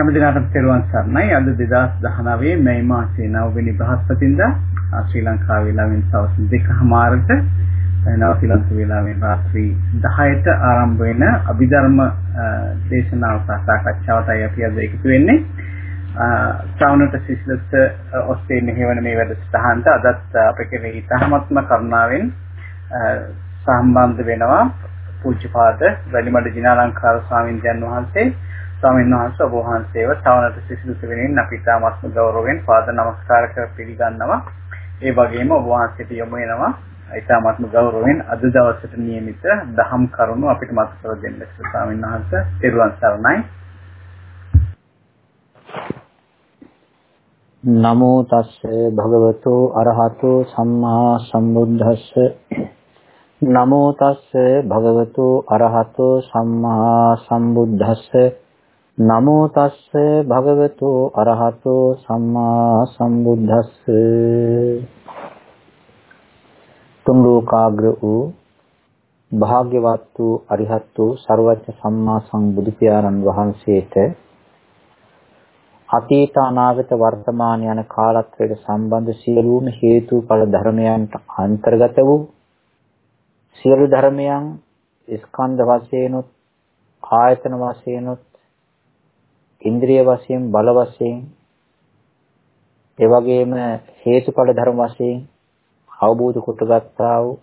හැම දිනකටම තෙරුවන් සරණයි. අද 2019 මැයි මාසයේ 9 වෙනි බ්‍රහස්පතින්දා ශ්‍රී ලංකාවේ වේලාවෙන් සවස් 2:00මාරට නව ශ්‍රී ලංකාවේ වේලාවෙන් රාත්‍රී 10ට ආරම්භ වෙන අභිධර්ම දේශනාව සාකච්ඡාවටයි අපි අද එකතු වෙන්නේ. ශ්‍රවණට සිසිලස ඔස්සේ මෙහෙවන මේ වැඩසටහනට අදත් අපේ කෙරෙහි තහමත්ම කරුණාවෙන් සම්බන්ධ වෙනවා පූජ්‍යපාද වැලිමඩ ජිනාලංකාර ස්වාමීන් වහන්සේ ස්වාමීන් වහන්සේ ඔබ වහන්සේව තවනට සිසිලස වෙනින් අපි තාමත්ම ගෞරවයෙන් පාද නමස්කාර කර පිළිගන්නවා. ඒ වගේම ඔබ වහන්සේට යොමු වෙනවා ඊටාත්ම ගෞරවයෙන් අද දවසට නියමිත දහම් කරුණු අපිට මතක කර දෙන්න ස්වාමීන් වහන්සේ තෙරුවන් සරණයි. නමෝ තස්ස භගවතු අරහතෝ සම්මා සම්බුද්දස්ස නමෝ තස්ස භගවතු අරහතෝ සම්මා සම්බුද්දස්ස නමෝ තස්ස භගවතු අරහතෝ සම්මා සම්බුද්දස්ස. තුන් ලෝකාග්‍ර වූ භාග්‍යවත් වූ අරිහත් වූ ਸਰවඥ සම්මා සම්බුදු පියාණන් වහන්සේට අතීත අනාගත වර්තමාන යන කාලත්වයට සම්බන්ධ සියලුම හේතුඵල ධර්මයන්ට අන්තර්ගත වූ සියලු ධර්මයන් ස්කන්ධ වශයෙන්ුත් ආයතන වශයෙන්ුත් ඉන්ද්‍රිය වශයෙන් බල වශයෙන් ඒ වගේම හේතුඵල ධර්ම වශයෙන් අවබෝධ කොටගත්තා වූ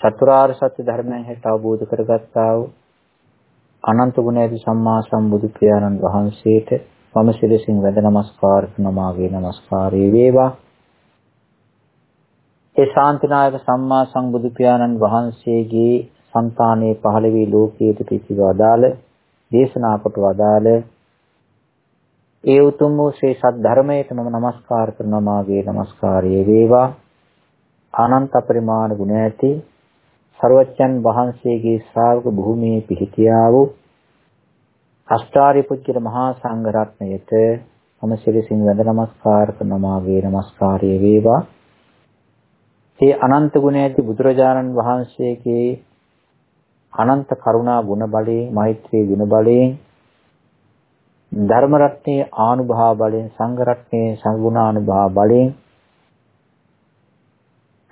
චතුරාර්ය සත්‍ය ධර්මයන් හැට අවබෝධ කරගත්තා වූ අනන්ත ගුණ ඇති සම්මා සම්බුදු පියාණන් වහන්සේට මම සිරසින් වැඳ නමස්කාර කරනමාගේ නමස්කාරය වේවා. ඒ ශාන්තිනායක සම්මා සම්බුදු පියාණන් වහන්සේගේ సంతානයේ පහළ වී ලෝකයට පිසිවදාල දේශනා කොට වදාළ ඒ උතුම් වූ ශ්‍රී සද්ධර්මයට මම নমස්කාර කරනවා මාගේ নমස්කාරය වේවා. අනන්ත පරිමාණ ගුණ ඇති ਸਰවඥන් වහන්සේගේ ශ්‍රාවක භූමියේ පිහිටියා වූ අෂ්ටාරි පුජ්‍ය මහා සංඝ රත්නයට මම සිරසින් වැඳ নমස්කාර කරනවා මාගේ নমස්කාරය වේවා. ඒ අනන්ත ගුණ ඇති බුදුරජාණන් වහන්සේගේ අනන්ත කරුණා ගුණ බලයෙන් මෛත්‍රී ගුණ බලයෙන් ධර්ම රත්නයේ ආනුභාව බලයෙන් සංඝ රත්නයේ සංගුණානුභාව බලයෙන්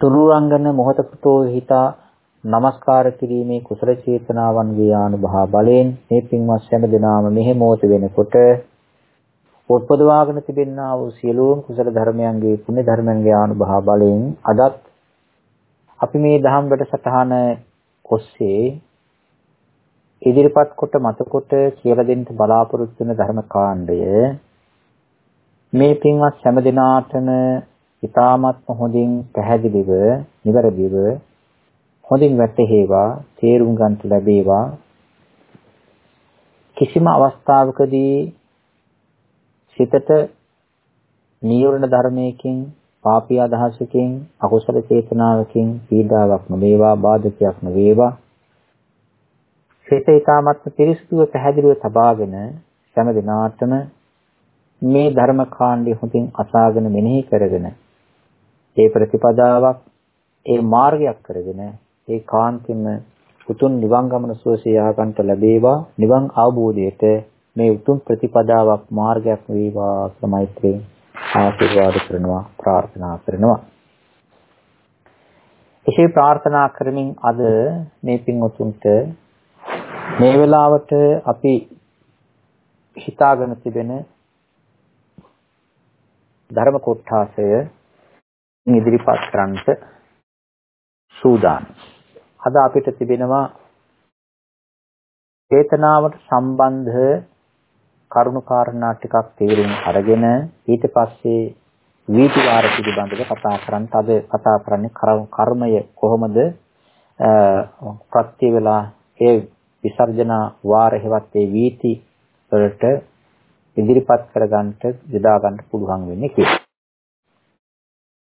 තුරුරංගන මොහතකතෝ හිතා নমස්කාර කිරීමේ කුසල චේතනාවන්ගේ ආනුභාව බලයෙන් මේ පින්වත් හැම දිනාම මෙහි මොහොත වෙනකොට උත්පදවාගෙන තිබෙනා වූ සියලුම කුසල ධර්මයන්ගේ පුණ්‍ය ධර්මයන්ගේ ආනුභාව බලයෙන් අදත් අපි මේ දහම් වැඩසටහන ඔස්සේ ඉදිරිපත් කොට මතකොට කියලා දෙන්න බලාපොරොත්තු වෙන ධර්ම කාණ්ඩය මේ පින්වත් හැම දිනාටම ඊ타මත්ම හොඳින් පැහැදිලිව නිවැරදිව හොඳින් වැටහෙවා තේරුම් ගන්නට ලැබේවා. කිසිම අවස්ථාවකදී සිතට නියුරණ ධර්මයකින් පාපී අදහසකින් අකුසල චේතනාවකින් පීඩාවක් නොවේවා බාධකයක් නොවේවා. සිත ඊ타මත්ම පිරිසුදුව පැහැදිලිව තබාගෙන හැම දිනාටම මේ ධර්ම කාණ්ඩය හොඳින් අසාගෙන මෙනෙහි කරගෙන ඒ ප්‍රතිපදාවක් ඒ මාර්ගයක් කරගෙන ඒ කාන්තිම උතුම් නිවන් ගමන සුවසේ යාගන්ට ලැබේවා. නිවන් අවබෝධයට මේ උතුම් ප්‍රතිපදාවක් මාර්ගයක් වේවා සමෛත්‍රී ආශිර්වාද කරනවා ප්‍රාර්ථනා කරනවා. එසේ ප්‍රාර්ථනා කරමින් අද මේ පින් උතුම්ට මේ වෙලාවට අපි හිතාගෙන තිබෙන ධර්ම කොටාසය ඉදිරිපත් කරන්නට සූදානම්. අද අපිට තිබෙනවා චේතනාවට සම්බන්ධ කරුණු කාරණා ටිකක් තේරුම් අරගෙන ඊට පස්සේ වීතිවාර පිළිබඳව කතා කරන්න. අද කතා කරන්නේ කර්මය කොහොමද ප්‍රත්‍ය වේලා ඒ විසර්ජන වාර හේවත් ඒ වීති වලට ඉදිරිපත් කරගන්නට යොදා ගන්න පුළුවන් වෙන්නේ කියලා.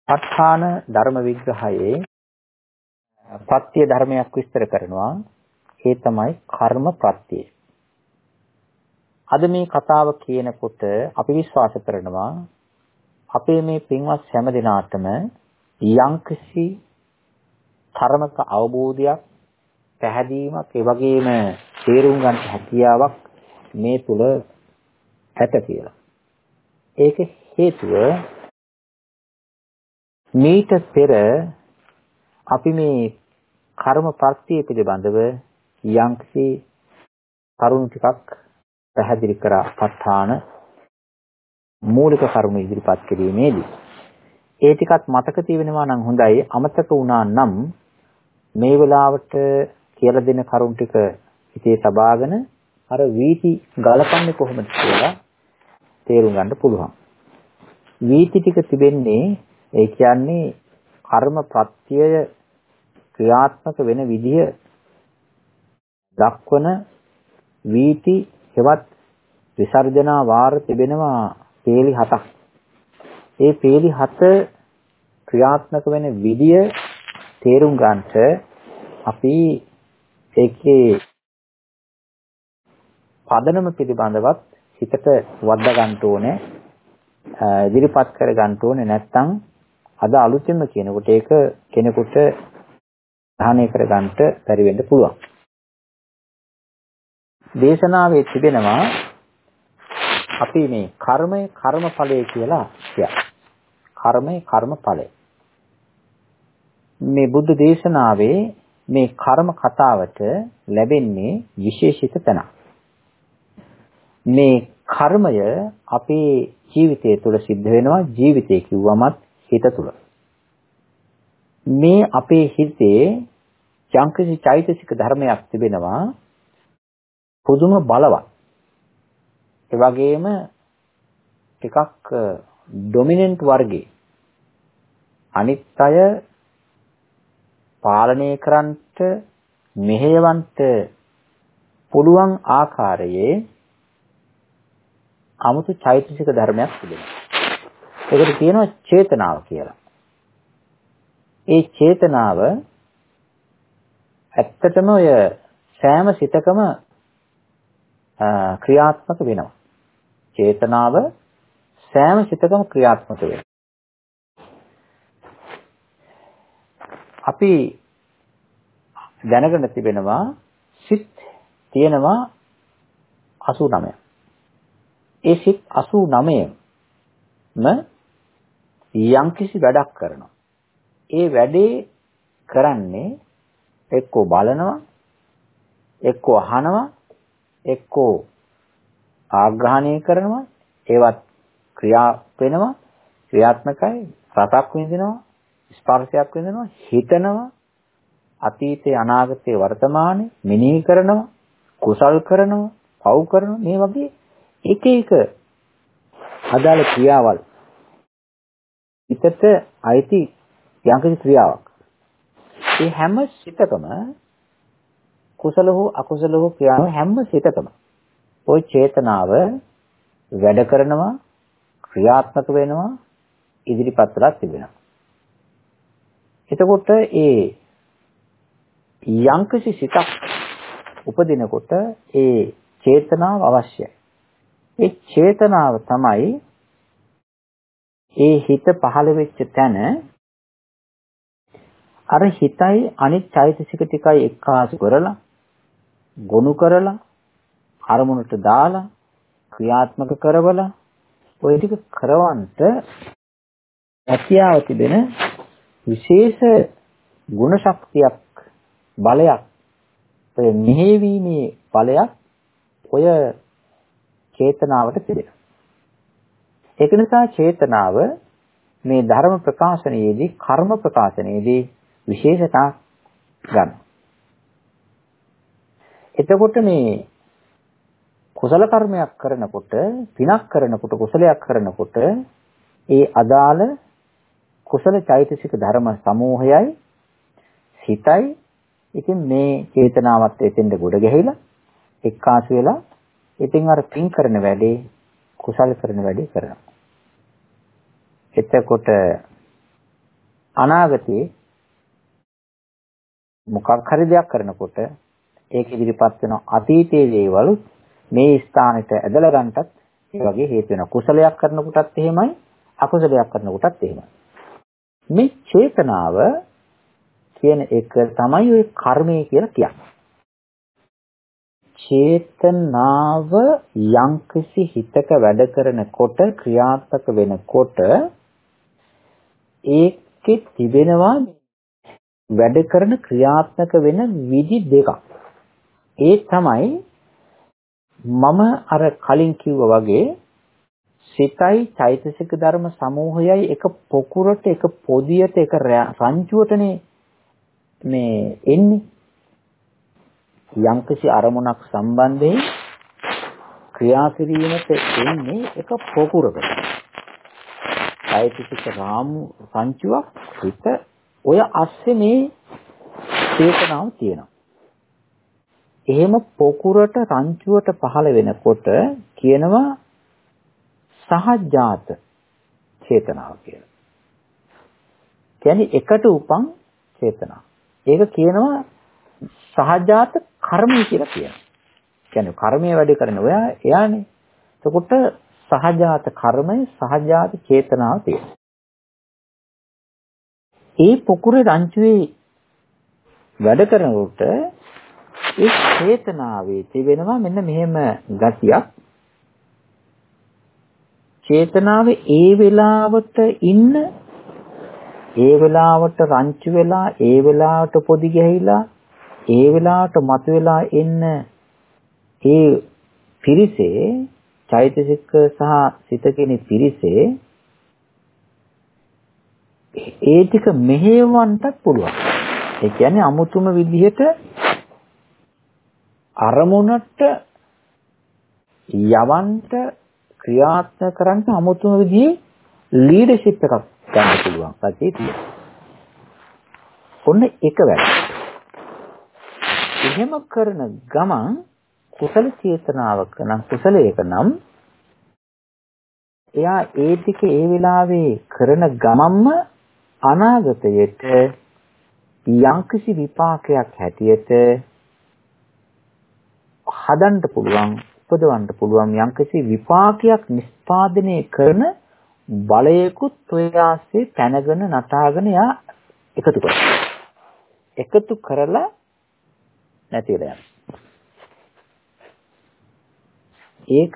ප ဋ ාණ ධර්ම විග්‍රහයේ ප්‍රත්‍ය ධර්මයක් විස්තර කරනවා. ඒ තමයි කර්ම ප්‍රත්‍යය. අද මේ කතාව කියනකොට අපි විශ්වාස කරනවා අපේ මේ පින්වත් හැම දිනාටම යම්කිසි කර්මක අවබෝධයක් පැහැදීමක් ඒ වගේම තේරුම් ගන්න හැකියාවක් මේ තුල 60 කියලා. ඒක හේතුව මීට පෙර අපි මේ කර්ම ප්‍රත්‍ය පිළිබඳව යම්කිසි කරුණු ටිකක් පැහැදිලි කරා ප ဋ ාණ මූලික කරුණු ඉදිරිපත් කිරීමේදී ඒ ටිකත් මතක තියෙනවා නම් හොඳයි අමතක වුණා නම් මේ වෙලාවට කියලා දෙන කරුණු ටික හිතේ තබාගෙන අර වීති ගලපන්නේ කොහොමද කියලා තේරුම් ගන්න පුළුවන්. වීති ටික තිබෙන්නේ ඒ කියන්නේ කර්ම ප්‍රත්‍යය ක්‍රියාත්මක වෙන විදිය දක්වන වීති හෙවත් විසර්ජනා වාර තිබෙනවා පේලි හතක්. ඒ පේලි හත ක්‍රියාත්මක වෙන විදිය තේරුම් ගන්නට අපි ඒකේ පදනම පිළිබඳවත් හිතට වද්දා ගන්න ඕනේ ඉදිරිපත් කර ගන්න ඕනේ නැත්නම් අද අලුතෙන්ම කියනකොට ඒක කෙනෙකුට ග්‍රහණය කර ගන්නට බැරි වෙන්න පුළුවන්. දේශනාවේ තිබෙනවා අපි මේ කර්මය කර්මඵලය කියලා කියනවා. කර්මය කර්මඵලය. මේ බුද්ධ දේශනාවේ මේ කර්ම කතාවට ලැබෙන්නේ විශේෂිත තැනක්. මේ කර්මය අපේ ජීවිතය තුළ සිද්ධ වෙනවා ජීවිතය කිව්වමත් හිත තුළ. මේ අපේ හිතේ යම්කිසි චෛතසික ධර්මයක් තිබෙනවා පුදුම බලවත්. ඒ වගේම ටිකක් ඩොමිනන්ට් uh, වර්ගයේ අනිත් අය පාලනය කරන්නට මෙහෙයවන්ට පුළුවන් ආකාරයේ 아무තු චෛතසික ධර්මයක් තිබෙනවා. ඒකට කියනවා චේතනාව කියලා. ඒ චේතනාව ඇත්තටම ඔය සෑම සිතකම ක්‍රියාත්මක වෙනවා. චේතනාව සෑම සිතකම ක්‍රියාත්මක වෙනවා. අපි දැනගෙන තිබෙනවා සිත් තියෙනවා 89. ඒ සිත් 89ම යම්කිසි වැඩක් කරනවා. ඒ වැඩේ කරන්නේ එක්කෝ බලනවා එක්කෝ අහනවා එක්කෝ ආග්‍රහණය කරනවා ඒවත් ක්‍රියා වෙනවා ක්‍රියාත්මකයි රසක් විඳිනවා ස්පර්ශයක් විඳිනවා හිතනවා අතීතේ අනාගතේ වර්තමානයේ මෙනෙහි කරනවා කුසල් කරනවා පව් කරනවා මේ වගේ එක එක අදාළ ක්‍රියාවල් හිතට අයිති යම්කිසි ක්‍රියාවක් ඒ හැම සිතකම කුසල හෝ අකුසල හෝ ක්‍රියාව හැම සිතකම ওই චේතනාව වැඩ කරනවා ක්‍රියාත්මක වෙනවා ඉදිරිපත් වෙලා තිබෙනවා. එතකොට ඒ යම්කිසි සිතක් උපදිනකොට ඒ චේතනාව අවශ්‍යයි. ඒ චේතනාව තමයි ඒ හිත පහළ වෙච්ච තැන අර හිතයි අනිත් චෛතසික ටිකයි එක්කාසු කරලා ගොනු කරලා අරමුණට දාලා ක්‍රියාත්මක කරවලා ওই ටික කරවන්නට හැකියාව තිබෙන විශේෂ ගුණ ශක්තියක් බලයක් ඔය මෙහෙවීමේ බලයක් ඔය චේතනාවට තිබෙනවා. ඒක නිසා චේතනාව මේ ධර්ම ප්‍රකාශනයේදී කර්ම ප්‍රකාශනයේදී විශේෂතා ගන්න. එතකොට මේ කුසල කර්මයක් කරනකොට පිනක් කරනකොට කුසලයක් කරනකොට ඒ අදාළ කුසල චෛතසික ධර්ම සමූහයයි සිතයි ඉතින් මේ චේතනාවත් එතෙන්ද ගොඩ ගැහිලා එක්කාසු වෙලා ඉතින් අර පින් කරන වැඩේ කුසල කරන වැඩේ කරනවා. එතකොට අනාගතේ මොකක් හරි දෙයක් කරනකොට ඒක ඉදිරිපත් වෙන අතීතයේ දේවල් මේ ස්ථානෙට ඇදලා ගන්නටත් ඒ වගේ හේතු වෙනවා. කුසලයක් කරනකොටත් එහෙමයි අකුසලයක් කරනකොටත් එහෙමයි. මේ චේතනාව කියන එක තමයි ওই කර්මය කියලා කියන්නේ. චේතනාව යම්කිසි හිතක වැඩ කරනකොට ක්‍රියාත්මක වෙනකොට ඒකේ තිබෙනවා වැඩ කරන ක්‍රියාත්මක වෙන විදි දෙකක්. ඒ තමයි මම අර කලින් කිව්වා වගේ සිතයි චෛතසික ධර්ම සමූහයයි එක පොකුරට එක පොදියට එක රංචුවටනේ මේ එන්නේ යම්කිසි අරමුණක් සම්බන්ධයෙන් ක්‍රියා කිරීමට එන්නේ එක පොකුරකට. චෛතසික රාමු සංචුවක් හිත ඔය අස්සේ මේ චේතනාව තියෙනවා. එහෙම පොකුරට රංචුවට පහළ වෙනකොට කියනවා සහජාත චේතනාව කියලා. කියන්නේ එකට උපන් චේතනාව. ඒක කියනවා සහජාත කර්මය කියලා කියනවා. කියන්නේ කර්මය වැඩ කරන ඔයා එයානේ. එතකොට සහජාත කර්මය සහජාත චේතනාව තියෙනවා. ඒ පොකුරේ රංචුවේ වැඩ කරනකොට ඒ චේතනාවේ තිබෙනවා මෙන්න මෙහෙම ගතියක්. චේතනාවේ ඒ වෙලාවට ඉන්න ඒ වෙලාවට රංචු වෙලා ඒ වෙලාවට පොදි ගැහිලා ඒ වෙලාවට මතුවලා එන්න ඒ පිරිසේ චෛතසික සහ සිත කියන පිරිසේ ඒ ටික මෙහෙවන්නත් පුළුවන්. ඒ කියන්නේ අමුතුම විදිහට අරමුණට යවන්ට ක්‍රියාත්මක කරන්න අමුතුම විදිහේ ලීඩර්ෂිප් එකක් ගන්න පුළුවන්. සත්‍යය තියෙනවා. ඔන්න එක වැඩ. එහෙම කරන ගමන් කුසල චේතනාවක නම් කුසලයක නම් එයා ඒ ටික ඒ වෙලාවේ කරන ගමන්ම අනාගතයට යම්කිසි විපාකයක් හැටියට හදන්න පුළුවන් උපදවන්න පුළුවන් යම්කිසි විපාකයක් නිස්පාදනය කරන බලයකුත් ඔය ආස්සේ පැනගෙන නටාගෙන යා එකතු කරනවා. එකතු කරලා නැති වෙලා යනවා. ඒක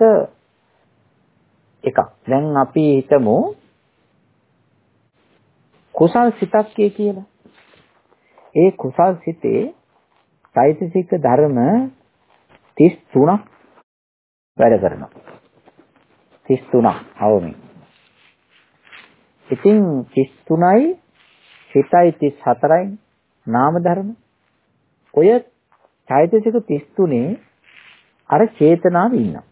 එකක්. දැන් අපි හිතමු කුසල් සිතක් කියලා. ඒ කුසල් සිතේ চৈতසික ධර්ම 33ක් වැඩ කරනවා. 33ක් අවමි. ඉතින් 33යි සිතයි 34යි නාම ධර්ම. ඔය චෛතසික 33 අර චේතනාව ඉන්නවා.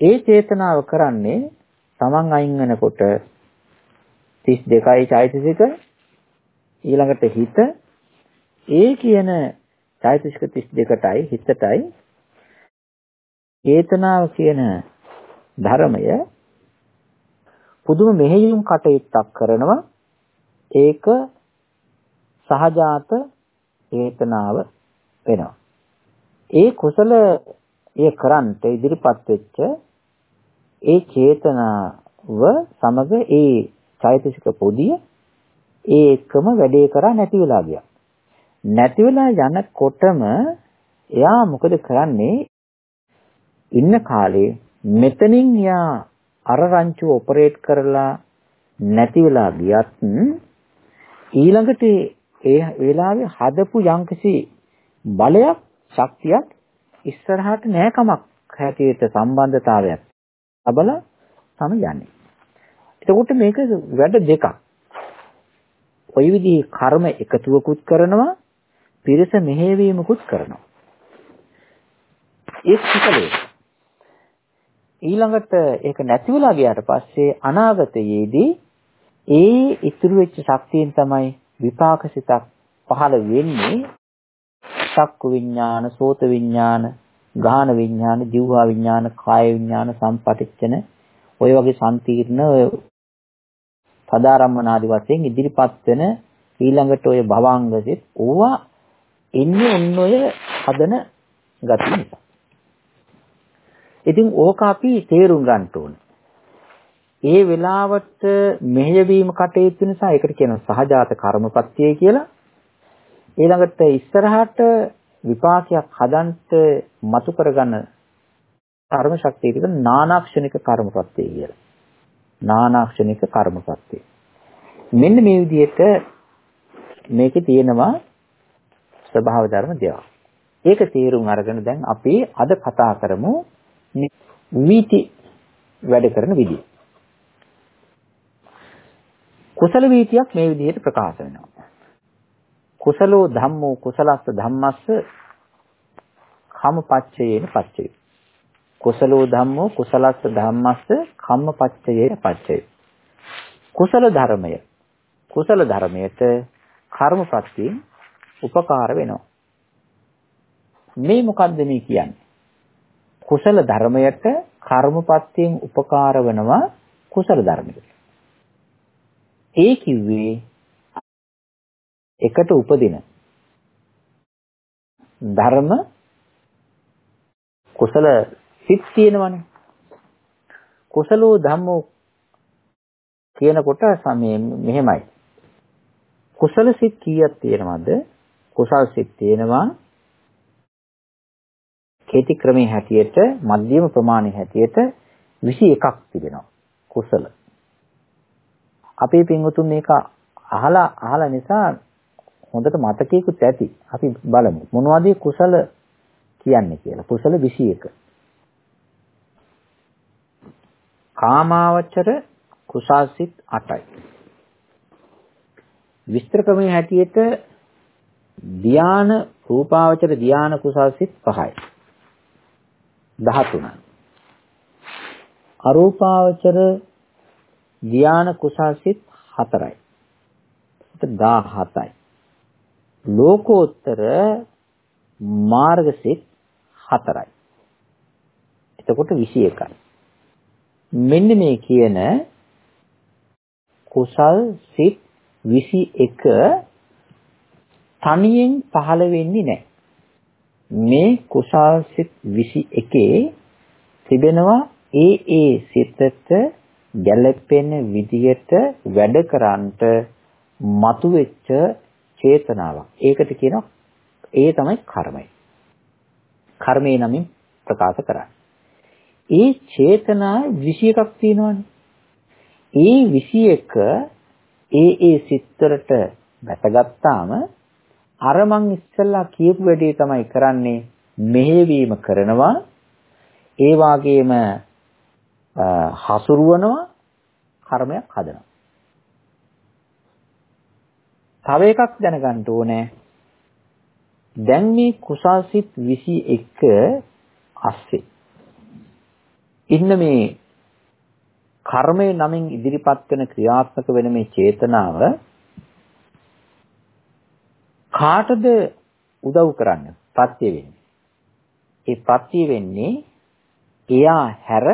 ඒ චේතනාව කරන්නේ Taman අයින් වෙනකොට 32යි චෛතසික ඊළඟට හිත ඒ කියන චෛතසික 32ටයි හිතටයි චේතනාව කියන ධර්මය පුදුම මෙහෙයුම් කටයුත්තක් කරනවා ඒක සහජාත චේතනාව වෙනවා. ඒ කුසල ඒ කරන්ට ඉදිරිපත් වෙච්ච ඒ චේතනාව සමග ඒ චෛතසික පොදිය ඒ එකම වැඩේ කරා නැති වෙලා ගියා. නැති වෙලා යනකොටම එයා මොකද කරන්නේ? ඉන්න කාලේ මෙතනින් යා අර රංචුව ඔපරේට් කරලා නැති වෙලා ගියත් ඊළඟට ඒ වෙලාවේ හදපු යම්කිසි බලයක් ශක්තියක් ඉස්සරහට නෑකමක් හැටියට සම්බන්ධතාවයක් අබල තම යන්නේ. එතකොට මේක වැඩ දෙකක්. ওই විදිහේ කර්ම එකතුවකුත් කරනවා පිරිස මෙහෙවීමකුත් කරනවා. ඒ කුසලයේ ඊළඟට ඒක නැති වෙලා ගියාට පස්සේ අනාගතයේදී ඒ ඉතුරු වෙච්ච ශක්තියෙන් තමයි විපාක සිතක් පහළ වෙන්නේ චක්කු විඥාන, සෝත විඥාන, ගාහන විඥාන, જીවහා විඥාන, කාය විඥාන සම්පටිච්ඡන ඔය වගේ සම්තිර්ණ පදාරම්මන ආදි වශයෙන් ඉදිරිපත් වෙන ඊළඟට ඔය භවංගසෙත් ඕවා එන්නේ ඔන්න ඔය හදන ගතිය නිසා. ඉතින් ඕක අපි තේරුම් ගන්න ඕනේ. ඒ වෙලාවට මෙහෙයවීම කටයුතු නිසා ඒකට කියනවා සහජාත කර්මපත්‍යය කියලා. ඊළඟට ඉස්සරහට විපාකයක් හදන්ට මතු කරගන්න කර්ම ශක්තිය කියන නානාක්ෂණික කර්මපත්තිය කියලා. නානාක්ෂණික කර්මපත්තිය. මෙන්න මේ විදිහට මේකේ තියෙනවා ස්වභාව ධර්ම දෙකක්. ඒක තේරුම් අරගෙන දැන් අපි අද කතා කරමු වීති වැඩ කරන විදිය. කුසල වීතියක් මේ විදිහට ප්‍රකාශ වෙනවා. කුසලෝ ධම්මෝ කුසලස්ස ධම්මස්ස කම්පච්චයේන පච්චය. කුසලෝ ධම්මෝ කුසලස්ස ධම්මස්ස කම්මපච්චයේන පච්චය. කුසල ධර්මය කුසල ධර්මයට කර්මපත්තියෙන් උපකාර වෙනවා. මේ මොකද්ද මේ කියන්නේ? කුසල ධර්මයට කර්මපත්තියෙන් උපකාර වෙනවා කුසල ධර්මයට. ඒ කිව්වේ එකට උපදින ධර්ම කුසල සිත් තියෙනවනේ. කුසලෝ ධම්මෝ කියනකොට සමේ මෙහෙමයි. කුසල සිත් කීයක් තියෙනවද? කුසල් සිත් තියෙනවා කේති ක්‍රමයේ හැටියට මධ්‍යම ප්‍රමාණයේ හැටියට 21ක් තිබෙනවා. කුසල. අපේ පින්වතුන් මේක අහලා අහලා නිසා හොඳට මතකයකුත් ඇති. අපි බලමු. මොනවද කුසල කියන්නේ කියලා. කුසල 21. කාමාවචර කුසල්සිත 8යි. විස්තර ක්‍රමයේ හැටියට ධාන රූපාවචර ධාන කුසල්සිත 5යි. 13. අරූපාවචර ධාන කුසල්සිත 4යි. 17යි. ලෝකෝත්තර මාර්ගසිත 4යි. එතකොට 21යි. මෙන්න මේ කියන කුසල් සිත් 21 තනියෙන් පහළ වෙන්නේ නැහැ. මේ කුසල් සිත් 21 තිබෙනවා ඒ ඒ සිතට ගැළපෙන විදියට වැඩ කරන්නට මතුවෙච්ච චේතනාවක්. ඒකට කියනවා ඒ තමයි කර්මය. කර්මය නමින් ප්‍රකාශ කරන්නේ. ඒ චේතනා 21ක් තියෙනවානේ. ඒ 21 ඒ ඒ සිත්තරට වැටගත්තාම අර මං ඉස්සෙල්ලා කියපු වැඩේ තමයි කරන්නේ මෙහෙවීම කරනවා ඒ වාගේම හසුරුවනවා කර්මයක් හදනවා. තව එකක් දැනගන්න ඕනේ. දැන් මේ කුසල්සිත 21 අස්සේ ඉන්න මේ කර්මය නමින් ඉදිරිපත් වෙන ක්‍රියාත්මක වෙන මේ චේතනාව කාටද උදව් කරන්නේ? පත්‍ය වෙන්නේ. ඒ පත්‍ය වෙන්නේ එයා හැර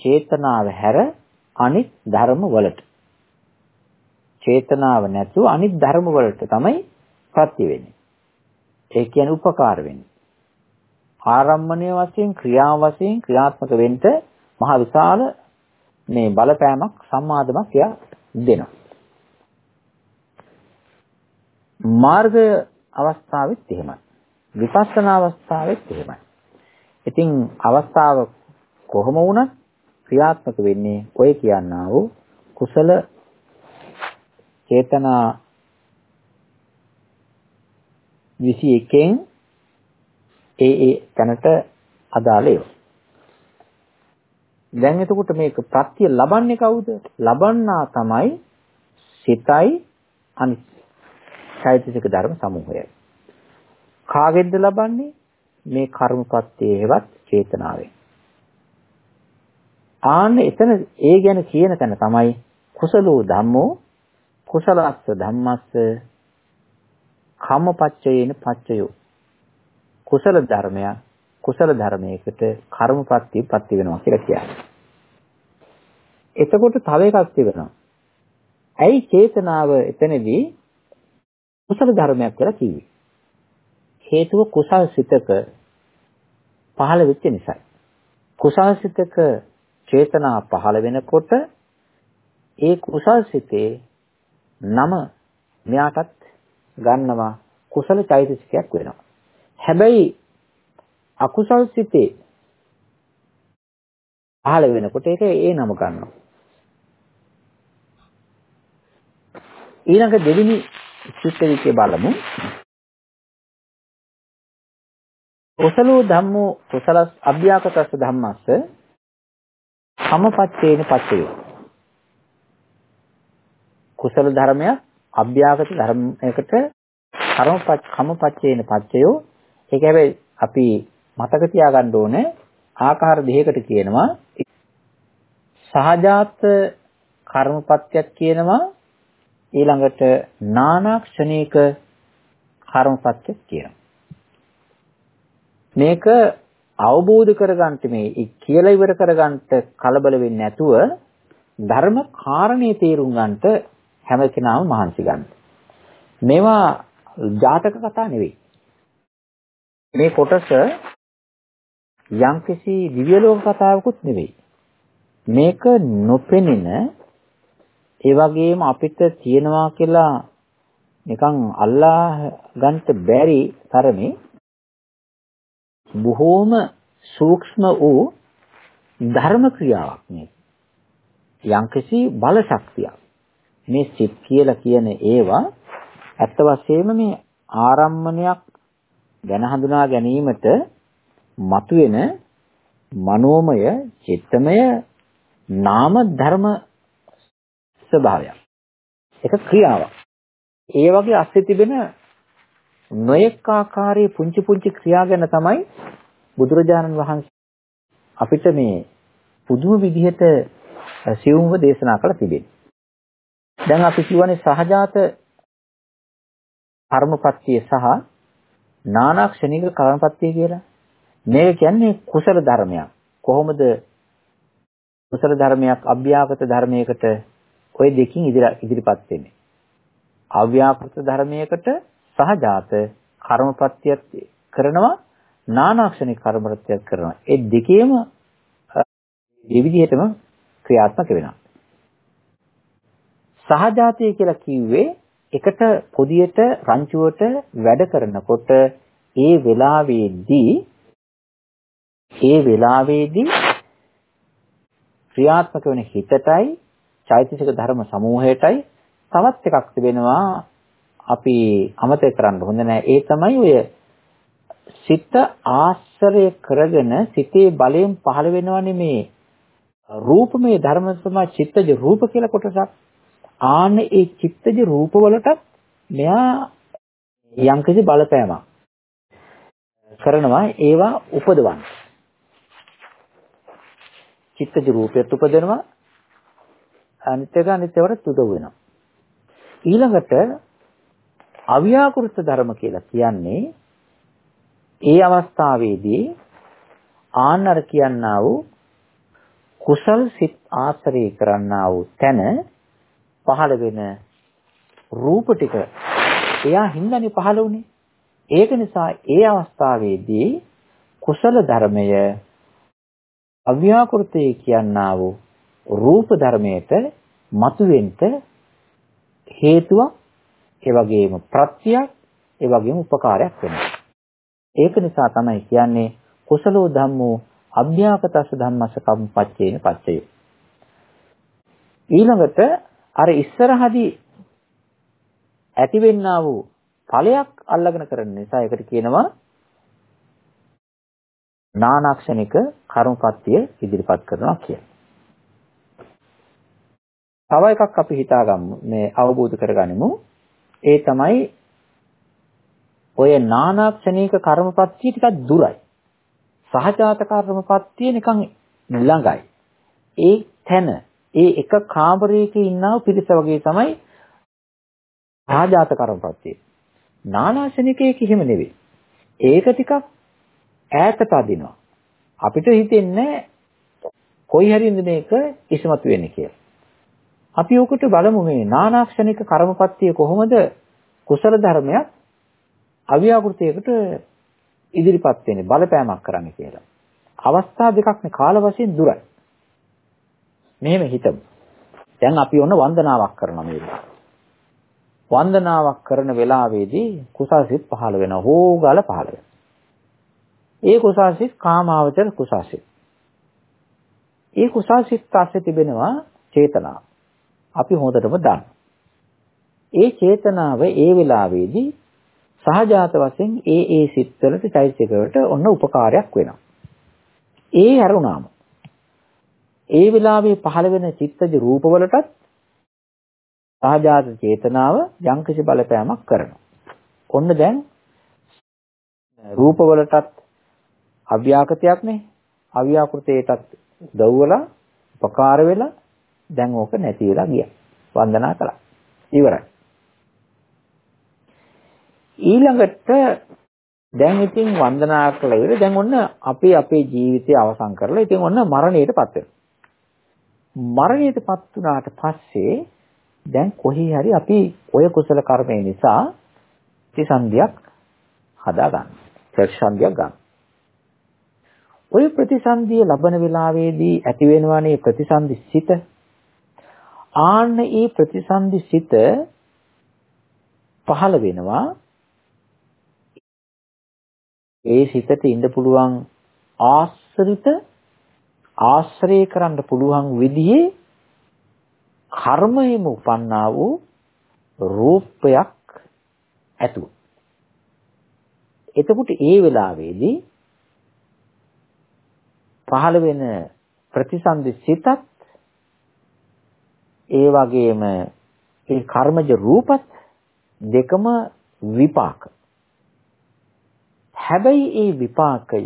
චේතනාව හැර අනිත් ධර්ම වලට. චේතනාව නැතුව අනිත් ධර්ම වලට තමයි පත්‍ය වෙන්නේ. ඒ කියන්නේ උපකාර වෙන්නේ. ආරම්මණය වශයෙන් ක්‍රියා වශයෙන් ක්‍රියාත්මක වෙන්න මහ විශාල මේ බලපෑමක් සම්මාදමක් එයා දෙනවා. මාර්ග අවස්ථාවෙත් එහෙමයි. විපස්සනා අවස්ථාවෙත් එහෙමයි. ඉතින් අවස්ථාව කොහොම වුණත් ක්‍රියාත්මක වෙන්නේ ඔය කියනා වූ කුසල චේතනා 21න් ඒ ඒ තැනට අදාළ ඒවා. දැන් එතකොට මේක ප්‍රත්‍ය ලබන්නේ කවුද? ලබන්නා තමයි සිතයි අනිත් චෛතසික ධර්ම සමූහයයි. කාගෙන්ද ලබන්නේ? මේ කර්මපත්‍යයේවත් චේතනාවෙන්. ආන්න එතන ඒ ගැන කියන තැන තමයි කුසලෝ ධම්මෝ කුසලස්ස ධම්මස්ස කම්මපච්චයේන පච්චයෝ කුසල ධර්මයක් කුසල ධර්මයකට කර්මපත්‍ය පත්‍ය වෙනවා කියලා කියන්නේ. එතකොට තව එකක් තිබෙනවා. ඇයි චේතනාව එතනදී කුසල ධර්මයක් කියලා කිව්වේ? හේතුව කුසල් සිතක පහළ වෙච්ච නිසායි. කුසල් සිතක චේතනා පහළ වෙනකොට ඒ කුසල් සිතේ නම මෙයාටත් ගන්නවා කුසල චෛතසිකයක් වෙනවා. හැබැයි අකුසල් සිතේ පහළ වෙනකොට ඒක ඒ නම ගන්නවා. ඊළඟ දෙවෙනි චිත්ත විචේ බලමු. කුසලෝ ධම්මෝ කුසලස් අභ්‍යාකතස්ස ධම්මස්ස සමපච්චේන පච්චය. කුසල ධර්මය අභ්‍යාගත ධර්මයකට කර්මපච්ච කමපච්චේන පච්චයෝ ඒක හැබැයි අපි මතක තියාගන්න ඕනේ ආකාර දෙකකට කියනවා සහජාත කර්මපත්‍යක් කියනවා ඊළඟට නානාක්ෂණික කර්මපත්‍යක් කියනවා මේක අවබෝධ කරගන්න මේ කියලා ඉවර කරගන්න කලබල වෙන්නේ නැතුව ධර්ම කාරණේ තේරුම් ගන්නට හැම කෙනාම මහන්සි ගන්න. මේවා ජාතක කතා නෙවෙයි. මේ කොටස යම්කිසි දිව්‍ය ලෝක කතාවකුත් නෙවෙයි. මේක නොපෙනෙන ඒ වගේම අපිට තියෙනවා කියලා නිකන් අල්ලා ගන්නට බැරි තරමේ බොහෝම සූක්ෂම වූ ධර්ම ක්‍රියාවක් මේ. යම්කිසි බල ශක්තියක්. මේ සිත් කියලා කියන ඒවා ඇත්ත වශයෙන්ම මේ ආරම්මණයක් ගැන හඳුනා ගැනීමට මතුවෙන මනෝමය චිත්තමය නාම ධර්ම ස්වභාවයක්. ඒක ක්‍රියාවක්. ඒ වගේ අස්සේ තිබෙන නොයෙක් ආකාරයේ පුංචි පුංචි ක්‍රියා ගැන තමයි බුදුරජාණන් වහන්සේ අපිට මේ පුදුම විදිහට සියුම්ව දේශනා කළ තිබෙන්නේ. දැන් අපි කියවනේ සහජාත කර්මපත්‍ය සහ නානාක්ෂණික කර්මපත්‍ය කියලා. මේක කියන්නේ කුසල ධර්මයක්. කොහොමද කුසල ධර්මයක් අභ්‍යාගත ධර්මයකට ওই දෙකින් ඉදිරිපත් වෙන්නේ. අව්‍යාකෘත ධර්මයකට සහජාත කර්මපත්‍යයක් කරනවා නානාක්ෂණික කර්මපත්‍යයක් කරනවා. ඒ දෙකේම මේ විදිහටම ක්‍රියාත්මක වෙනවා. සහජාතය කියලා කිව්වේ එකට පොදියට රංචුවට වැඩ කරනකොට ඒ වෙලාවේදී ඒ වෙලාවේදී ක්‍රියාත්මක වෙන හිතටයි චෛතසික ධර්ම සමූහයටයි තවත් එකක් තිබෙනවා අපි අමතක කරන්න හොඳ නැහැ. ඒ තමයි ඔය සිත ආශ්‍රය කරගෙන සිතේ බලයෙන් පහළ වෙනවනේ මේ රූපමය ධර්ම තමයි චිත්තජ රූප කියලා කොටසක්. ආන්න ඒ චිත්තජ රූප වලට මෙයා යම්කිසි බලපෑමක් කරනවා ඒවා උපදවන්න. චිත්තජ රූපයත් උපදිනවා අනිත් එක අනිත් ඒවාට උදව් වෙනවා. ඊළඟට අව්‍යාකෘත ධර්ම කියලා කියන්නේ ඒ අවස්ථාවේදී ආන්නර කියන්නා වූ කුසල් සිත් ආශ්‍රය කරන්නා වූ තැන පහළ වෙන රූප ටික එයා හින්දානේ පහළ වුනේ. ඒක නිසා ඒ අවස්ථාවේදී කුසල ධර්මය අව්‍යාකෘතය කියන්නා වූ රූප ධර්මයට මතුවෙන්න හේතුවක් ඒ වගේම ප්‍රත්‍යක් ඒ වගේම උපකාරයක් වෙනවා. ඒක නිසා තමයි කියන්නේ කුසලෝ ධම්මෝ අභ්‍යාකතස්ස ධම්මස්ස කම්පච්චේන පච්චය. ඊළඟට අර ඉස්සරහදී ඇතිවෙන්නා වූ ඵලයක් අල්ලගෙන කරන නිසා ඒකට කියනවා නානාක්ෂණික කර්මපත්‍ය ඉදිරිපත් කරනවා කියලා. තව එකක් අපි හිතාගමු මේ අවබෝධ කරගනිමු. ඒ තමයි ඔය නානාක්ෂණික කර්මපත්‍ය ටිකක් දුරයි. සහජාත කර්මපත්‍ය නිකන් ළඟයි. ඒ තැන ඒ එක කාමරයක ඉන්නව පිරිස වගේ තමයි සහජාත කර්මපත්‍ය. නානාක්ෂණිකයේ කිසිම නෙවෙයි. ඒක ටිකක් ඈතට අදිනවා. අපිට හිතෙන්නේ කොයි හරින්ද මේක ඉස්මතු වෙන්නේ කියලා. අපි උකට බලමු මේ නානාක්ෂණික කර්මපත්‍ය කොහොමද කුසල ධර්මයක් අව්‍යාකෘතයකට ඉදිරිපත් වෙන්නේ බලපෑමක් කරන්න කියලා. අවස්ථා දෙකක් නේ කාල වශයෙන් දුරයි. මෙහෙම හිතමු. දැන් අපි ඔන්න වන්දනාවක් කරනවා මේ වන්දනාවක් කරන වෙලාවේදී කුසල් සිත් පහළ වෙනවා. හෝගල පහළ වෙනවා. ඒ කුසාසිත කාමාවචර කුසාසිත. ඒ කුසාසිත පස්සේ තිබෙනවා චේතනාව. අපි හොඳටම දන්නවා. ඒ චේතනාව ඒ වෙලාවේදී සහජාත වශයෙන් ඒ ඒ සිත්වලට චෛතසිකවලට ඔන්න උපකාරයක් වෙනවා. ඒ හැරුණාම ඒ වෙලාවේ පහළ වෙන චිත්තජ රූපවලටත් සහජාත චේතනාව යම්කිසි බලපෑමක් කරනවා. ඔන්න දැන් රූපවලටත් අව්‍යාකෘතයක් නේ. අව්‍යාකෘතයටත් දවවලා උපකාර වෙලා දැන් ඕක නැති වෙලා ගියා. වන්දනා කළා. ඉවරයි. ඊළඟට දැන් ඉතින් වන්දනා කළා ඉවර දැන් ඔන්න අපි අපේ ජීවිතය අවසන් කරලා ඉතින් ඔන්න මරණයටපත් වෙනවා. මරණයටපත් වුණාට පස්සේ දැන් කොහේ හරි අපි ඔය කුසල කර්මය නිසා ප්‍රතිසන්දියක් හදා ගන්න. ප්‍රතිසන්දියක් ගන්න. ඔය ප්‍රතිසන්දිය ලබන වෙලාවේදී ඇති වෙනවනේ ප්‍රතිසන්දි සිත. ආන්න ඒ ප්‍රතිසන්දි සිත පහළ වෙනවා. ඒ සිතට ඉන්න පුළුවන් ආශ්‍රිත ආශ්‍රය කරන්න පුළුවන් විදිහේ කර්මයෙම උපන්නා වූ රූපයක් ඇතුව. එතකොට ඒ වෙලාවේදී පහළ වෙන ප්‍රතිසන්දි සිතත් ඒ වගේම ඒ කර්මජ රූපත් දෙකම විපාක. හැබැයි ඒ විපාකය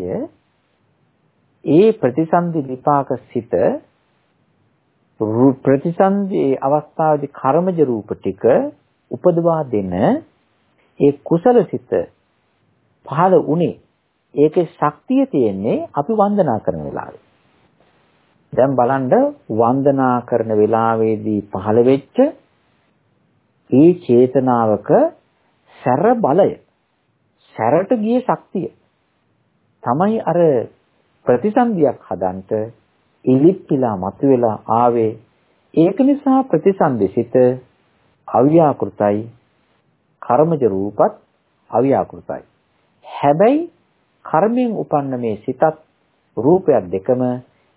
ඒ ප්‍රතිසන්දි විපාක සිත ප්‍රතිසන්දි අවස්ථාවේදී කර්මජ රූප ටික උපදවා දෙන ඒ කුසල සිත පහළ උනේ ඒකේ ශක්තිය තියෙන්නේ අපි වන්දනා කරන වෙලාවේ. දැන් බලන්න වන්දනා කරන වෙලාවේදී පහළ වෙච්ච ඒ චේතනාවක සැර බලය සැරට ගිය ශක්තිය. තමයි අර ප්‍රතිසන්දියක් හදන්ට ඉලිප්පිලා මතුවෙලා ආවේ. ඒක නිසා ප්‍රතිසන්දිසිත අව්‍යාකෘතයි. කර්මජ රූපත් අව්‍යාකෘතයි. හැබැයි කර්මයෙන් උපන්න මේ සිතත් රූපයක් දෙකම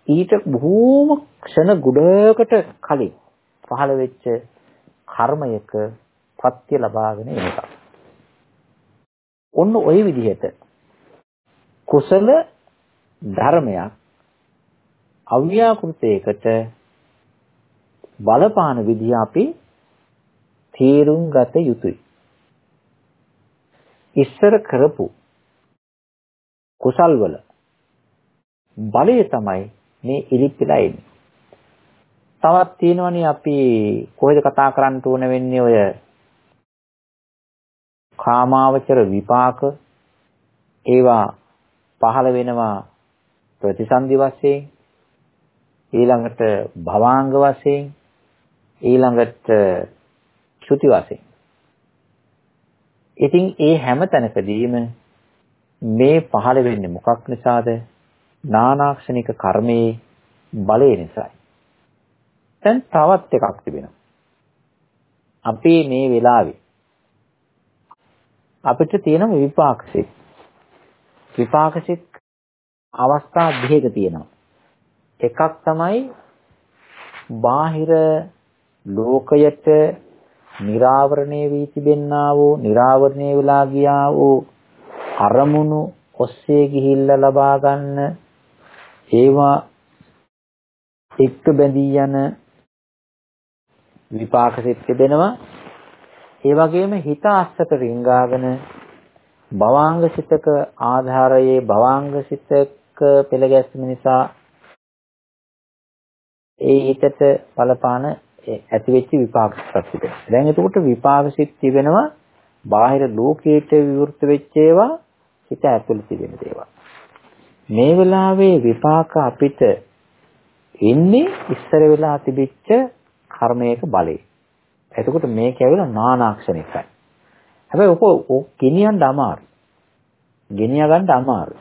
ඊට බොහෝම ක්ෂණ ගුඩකට කලින් පහළ වෙච්ච කර්මයක පත්‍ය ලබාගෙන එන එක. ඔන්න ওই විදිහට කුසල ධර්මයක් අව්‍යාකෘතයකට බලපාන විදිහ අපි තේරුම් ගත යුතුයි. ඉස්සර කරපු කුසල් වල බලය තමයි මේ ඉලිප්පිලා එන්නේ. තවත් තියෙනවනේ අපි කොහෙද කතා කරන්න ඕන වෙන්නේ ඔය කාමාවචර විපාක ඒවා පහළ වෙනවා ප්‍රතිසන්දි වශයෙන් ඊළඟට භවාංග වශයෙන් ඊළඟට ශ්‍රුති වශයෙන් ඉතින් ඒ හැම තැනකදීම මේ පහළ වෙන්නේ මොකක් නිසාද? නානාක්ෂණික කර්මයේ බලය නිසායි. දැන් තවත් එකක් තිබෙනවා. අපේ මේ වෙලාවේ අපිට තියෙන විපාකසිත. විපාකසිත අවස්ථා දෙකක තියෙනවා. එකක් තමයි බාහිර ලෝකයට निराවරණය වී තිබෙන්නා වූ निराවරණය වෙලා ගියා වූ අරමුණු ඔස්සේ ගිහිල්ලා ලබා ගන්න ඒවා එක්ක බැඳී යන විපාක සිත් දෙනවා ඒ වගේම හිත අස්සට රිංගාගෙන භවාංග සිතක ආධාරයේ භවාංග සිතක පෙළ ගැස්ම නිසා ඒ හිතට බලපාන ඇතිවෙච්ච විපාක සිත් තිබෙනවා. දැන් එතකොට විපාක සිත් තිබෙනවා බාහිර ලෝකයට විවෘත වෙච්ච ඒවා හිත ඇතුළේ තිබෙන දේවල්. මේ වෙලාවේ විපාක අපිට ඉන්නේ ඉස්සර වෙලා තිබිච්ච කර්මයක බලේ. එතකොට මේක ඇවිල්ලා නානාක්ෂණිකයි. හැබැයි ඔක ඔක් ගෙනියන්න අමාරු. ගෙනිය ගන්න අමාරු.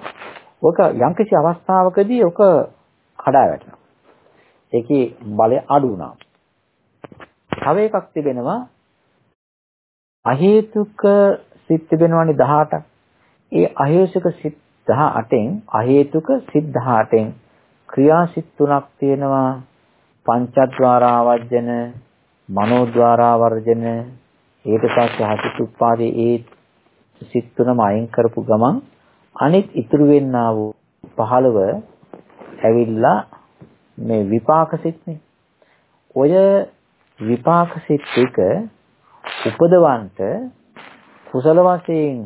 ඔක යම්කිසි අවස්ථාවකදී ඔක කඩා වැටෙනවා. ඒකේ බලය අඩු වුණා. තව එකක් තිබෙනවා අහේතුක සිත් තිබෙනවානේ 18ක්. ඒ අහේසක සිත් 18න් අහේතුක සිත් 18න් ක්‍රියාසිත තුනක් තියෙනවා පංචද්වාරා වර්ජන මනෝද්වාරා වර්ජන ඊට පස්සේ හසිතුප්පාදේ ඒ සිත් තුනම අයින් කරපු ගමන් අනිත් ඉතුරු වෙන්නා වූ 15 ඇවිල්ලා මේ විපාක සිත්නේ. ඔය විපාක සිත් එක උපදවන්ට කුසල වශයෙන්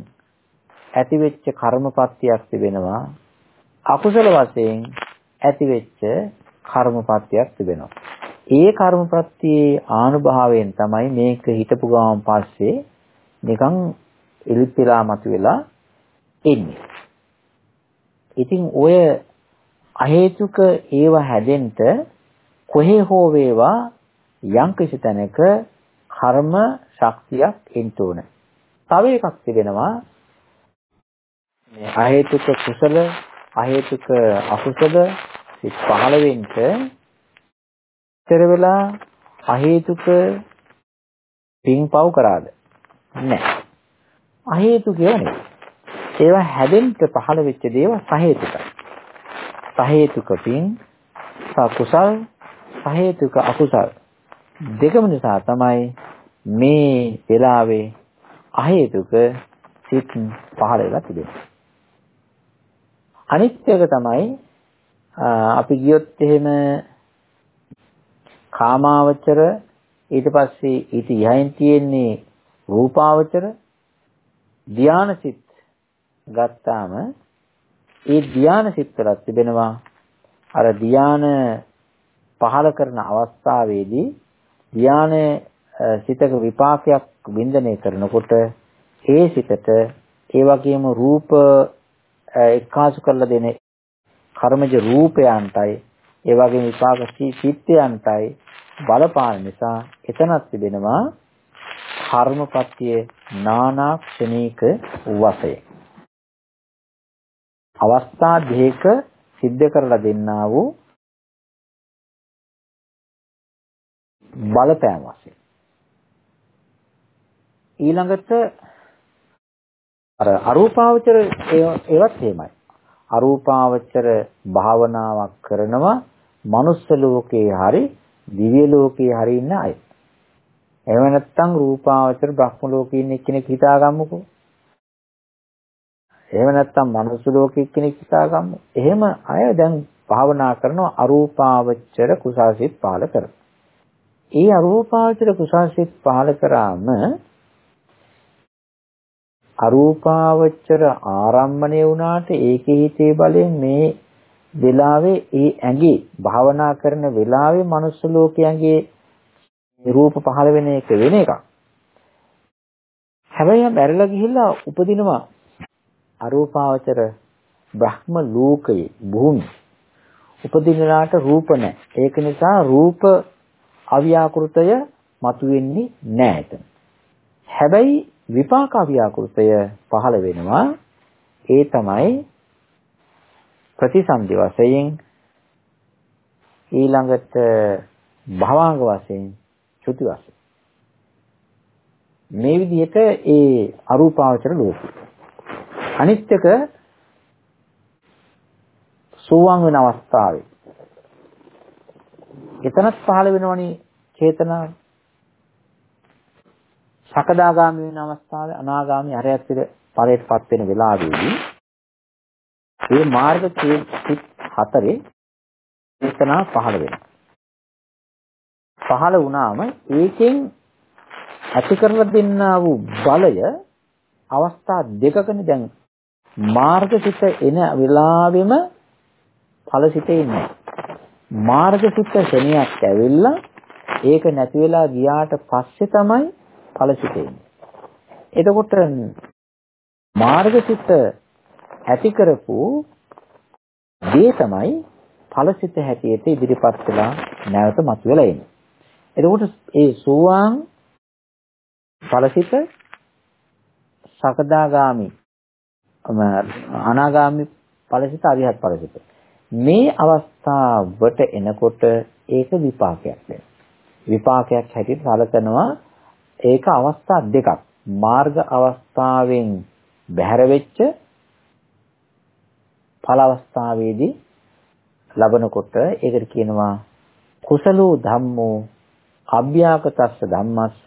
ඇතිවෙච්ච කර්මපත්තියක් තිබෙනවා. අකුසල වශයෙන් ඇතිවෙච්ච කර්මපත්තියක් තිබෙනවා. ඒ කර්මපත්තියේ ආනුභාවයෙන් තමයි මේක හිතපු ගමන් පස්සේ නිකන් ඉලිප්පිලා මතුවෙලා එන්නේ. ඉතින් ඔය අහේතුක ඒව හැදෙන්න කොහේ හෝ වේවා යම් කිසි තැනක කර්ම ශක්තියක් එන්න ඕන. තව එකක් තිබෙනවා මේ අහේතුක කුසල අහේතුක අකුසල සිත් පහළ වෙන්න ඉතර වෙලා අහේතුක පින්පව් කරාද? නැහැ අහේතුකව නෙවෙයි ඒවා හැදෙන්න පහළ වෙච්ච දේවල් සහේතුකයි. සහේතුක පින් සකුසල් සහේතුක අකුසල්. දෙකම නිසා තමයි මේ වෙලාවේ අහේතුක සිත් පහළ වෙලා තිබෙන්නේ. අනිත් එක තමයි අපි ගියොත් එහෙම කාමාවචර ඊට පස්සේ ඊට යහින් තියෙන්නේ රූපාවචර ධානසිත ගත්තාම ඒ ධානසිත වල තිබෙනවා. අර ධාන පහල කරන අවස්ථාවේදී ධාන සිතක විපාකයක් වින්දනය කරනකොට ඒ සිතට ඒ වගේම රූප එක්කාසු කරලා දෙන කර්මජ රූපයන්ටයි ඒ වගේම විපාක චිත්තයන්ටයි බලපාන නිසා එතනක් තිබෙනවා කර්මපත්‍ය නානා ක්ෂණීක වශයෙන්. අවස්ථා දෙක සිද්ධ කරලා දෙන්නා වූ බලපෑම වශයෙන්. ඊළඟට අර අරූපාවචර ඒවත් එහෙමයි අරූපාවචර භාවනාවක් කරනවා මනුස්ස ලෝකේ හරි දිව්‍ය ලෝකේ හරි ඉන්න අය. එහෙම නැත්නම් රූපාවචර බ්‍රහ්ම ලෝකේ ඉන්න කෙනෙක් හිතාගම්මුකෝ. එහෙම නැත්නම් මනුස්ස ලෝකේ කෙනෙක් හිතාගම්මු. එහෙම අය දැන් භාවනා කරනවා අරූපාවචර කුසාසිත පාල කරනවා. ඒ අරූපාවචර කුසාසිත පාල කරාම අරූපාවචර ආරම්මණය වුණාට ඒකේ හිතේ බලයෙන් මේ වෙලාවේ ඒ ඇඟේ භාවනා කරන වෙලාවේ මනුස්ස ලෝකයන්ගේ රූප පහළ වෙන එක වෙන එකක්. හැබැයි බැරලා ගිහිල්ලා උපදිනවා අරූපාවචර බ්‍රහ්ම ලෝකයේ භූමි. උපදිනාට රූප නැහැ. ඒක නිසා රූප අව්‍යාකෘතය මතුවෙන්නේ නැහැ එතන. හැබැයි විපාක අව්‍යාකෘතය පහළ වෙනවා. ඒ තමයි ප්‍රතිසන්දි වශයෙන් ඊළඟට භවාංග වශයෙන් චුති වශයෙන්. මේ විදිහට ඒ අරූපාවචර ලෝකය අනිත් එක සෝවාන් වෙන අවස්ථාවේ. එතනත් පහළ වෙනවනේ චේතනාව සකදාගාමී වෙන අවස්ථාවේ අනාගාමී අරයත් ඵලයටපත් වෙන වෙලාවේදී මේ මාර්ග සිත් හතරේ චේතනා පහළ වෙනවා. පහළ වුණාම ඒකෙන් ඇති කරලා දෙන්නා වූ බලය අවස්ථා දෙකකනේ දැන් මාර්ගසිත එන වෙලාවෙම ඵලසිතේ ඉන්නේ. මාර්ගසිත ශනියක් ඇවිල්ලා ඒක නැති වෙලා ගියාට පස්සේ තමයි ඵලසිත එන්නේ. එතකොට මාර්ගසිත ඇති කරපු දේ තමයි ඵලසිත හැටියට ඉදිරිපත් වෙලා නැවත මතුවලා එන්නේ. එතකොට ඒ සෝවාන් ඵලසිත සකදාගාමි අනාගාමි ඵලසිත අරිහත් ඵලසිත මේ අවස්ථාවට එනකොට ඒක විපාකයක් වෙනවා. විපාකයක් හැටියට සැලකනවා ඒක අවස්ථා දෙකක්. මාර්ග අවස්ථාවෙන් බැහැර වෙච්ච ඵල අවස්ථාවේදී ලබනකොට ඒකට කියනවා කුසලෝ ධම්මෝ අභ්‍යාකතස්ස ධම්මස්ස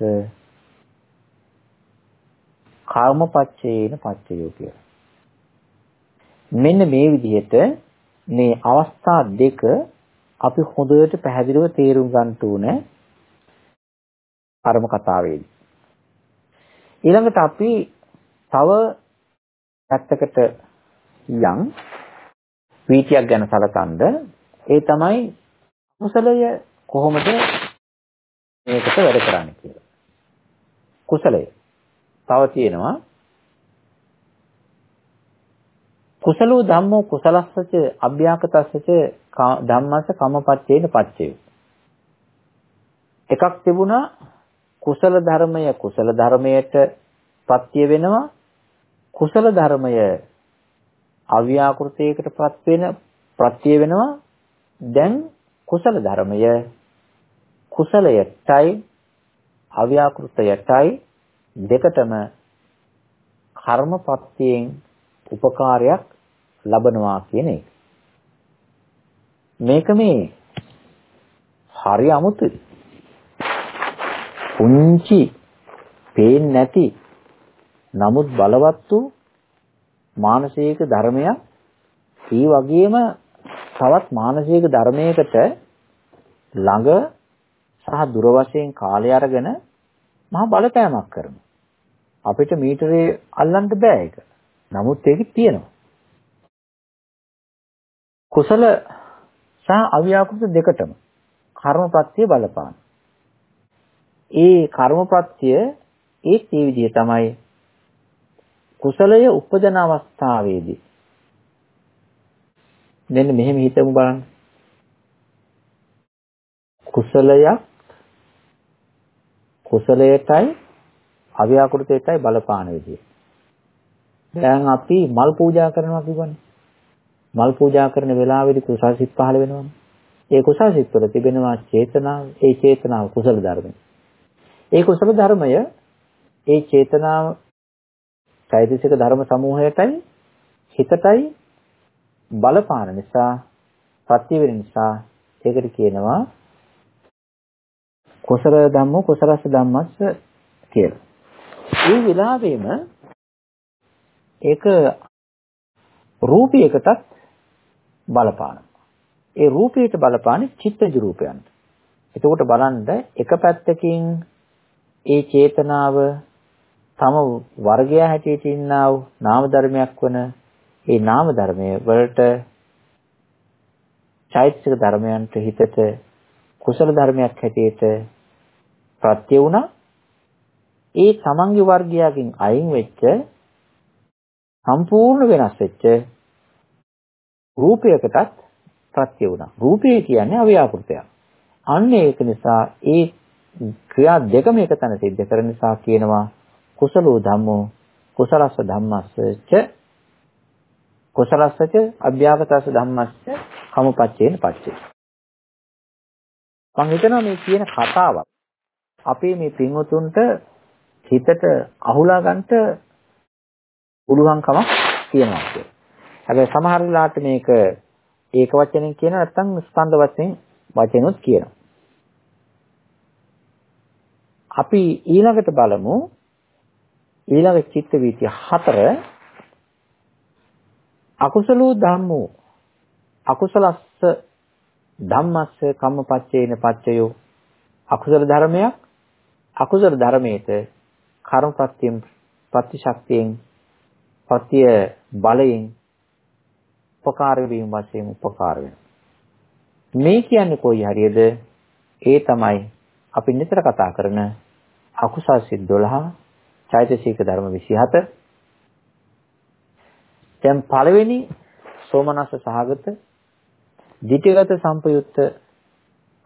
කර්මපච්චේන පච්චයෝ කියලා. මෙන්න මේ විදිහට මේ අවස්ථා දෙක අපි හොඳට පැහැදිලිව තේරුම් ගන්න ඕනේ කර්ම කතාවේදී. ඊළඟට අපි තව පැත්තකට යම් වීතියක් ගැන සැලකනද ඒ තමයි කුසලය කොහොමද මේකට වැඩ කරන්නේ කියලා. කුසලය. තව තියෙනවා කුසලෝ ධම්මෝ කුසලස්සච අභ්‍යාකතස්සච ධම්මස්ස කමපච්චේන පච්චේ. එකක් තිබුණා කුසල ධර්මය කුසල ධර්මයට පත්‍ය වෙනවා කුසල ධර්මය අව්‍යාකෘතයකටපත් වෙන ප්‍රත්‍ය වෙනවා දැන් කුසල ධර්මය කුසලයටයි අව්‍යාකෘතයටයි දෙකටම කර්මපත්තියෙන් උපකාරයක් ලබනවා කියන එක. මේක මේ හරි අමුතුයි. පුංචි පේන්නේ නැති නමුත් බලවත් වූ මානසික ධර්මයක් ඒ වගේම තවත් මානසික ධර්මයකට ළඟ සහ දුර වශයෙන් කාලය අරගෙන මහා බලපෑමක් කරනවා. අපිට මීටරේ අල්ලන්න බෑ ඒක. නමුත් ඒක තියෙනවා. කුසල සහ අව්‍යාකෘත දෙකටම කර්මප්‍රත්‍ය බලපාන. ඒ කර්මප්‍රත්‍ය ඒත් ඒ විදිහ තමයි කුසලය උපදන අවස්ථාවේදී මෙන්න මෙහෙම හිතමු බලන්න කුසලයක් කුසලයටයි අව්‍යාකෘතයටයි බලපාන විදිය. දැන් අපි මල් පූජා කරනවා කියවනේ. මල් පූජා කරන වෙලාවේදී කුසල සිත් පහළ වෙනවනේ. ඒ කුසල සිත් වල තිබෙනවා චේතනාව, ඒ චේතනාව කුසල ධර්මයි. ඒ කුසල ධර්මය ඒ චේතනාව චෛතසික ධර්ම සමූහයටයි හිතටයි බලපාන නිසා සත්‍ය වෙන නිසා ඒකට කියනවා කුසල ධම්ම කුසලස්ස ධම්මස්ස කියලා. ඒ විලාපෙම ඒක රූපයකටත් බලපානවා. ඒ රූපයට බලපාන්නේ චිත්තජ රූපයන්ට. එතකොට බලන්න එක පැත්තකින් ඒ චේතනාව තම වර්ගය හැටියට ඉන්නා වූ නාම ධර්මයක් වන ඒ නාම ධර්මය වලට චෛතසික ධර්මයන්ට හිතට කුසල ධර්මයක් හැටියට ප්‍රත්‍ය වුණා. ඒ තමන්ගේ වර්ගයකින් අයින් වෙච්ච සම්පූර්ණ වෙනස් වෙච්ච රූපයකටත් ප්‍රත්‍ය වුණා. රූපය කියන්නේ අව්‍යාකෘතයක්. අන්න ඒක නිසා ඒ ක්‍රියා දෙකම එක තැන සිද්ධ කරන නිසා කියනවා කුසලෝ ධම්මෝ කුසලස්ස ධම්මස්ස ච කුසලස්සච අභ්‍යාගතස්ස ධම්මස්ස කමපච්චේන පච්චේ මම හිතනවා මේ කියන කතාවක් අපේ මේ පින්වතුන්ට හිතට අහුලා ගන්නට පුළුවන්කමක් තියෙනවා කියලා. හැබැයි සමහර වෙලාවට මේක ඒක වචනෙන් කියන නැත්නම් ස්කන්ධ වශයෙන් වචනොත් කියනවා. අපි ඊළඟට බලමු. ඊළඟ චිත්ත වීතිය හතර. අකුසලෝ ධම්මෝ. අකුසලස්ස ධම්මස්ස කම්මපච්චේන පච්චයෝ. අකුසල ධර්මයක් අකුසල ධර්මයේත කර්මපත්‍යම් ප්‍රතිශක්තියෙන් පත්‍ය බලයෙන් උපකාර වීම වශයෙන් උපකාර වෙනවා. මේ කියන්නේ කොයි හරියද? ඒ තමයි අපි නිතර කතා කරන අකුසල් සිත් 12 චෛතසික ධර්ම 27 දැන් පළවෙනි සෝමනස්ස සහගත ditthිගත සම්පයුක්ත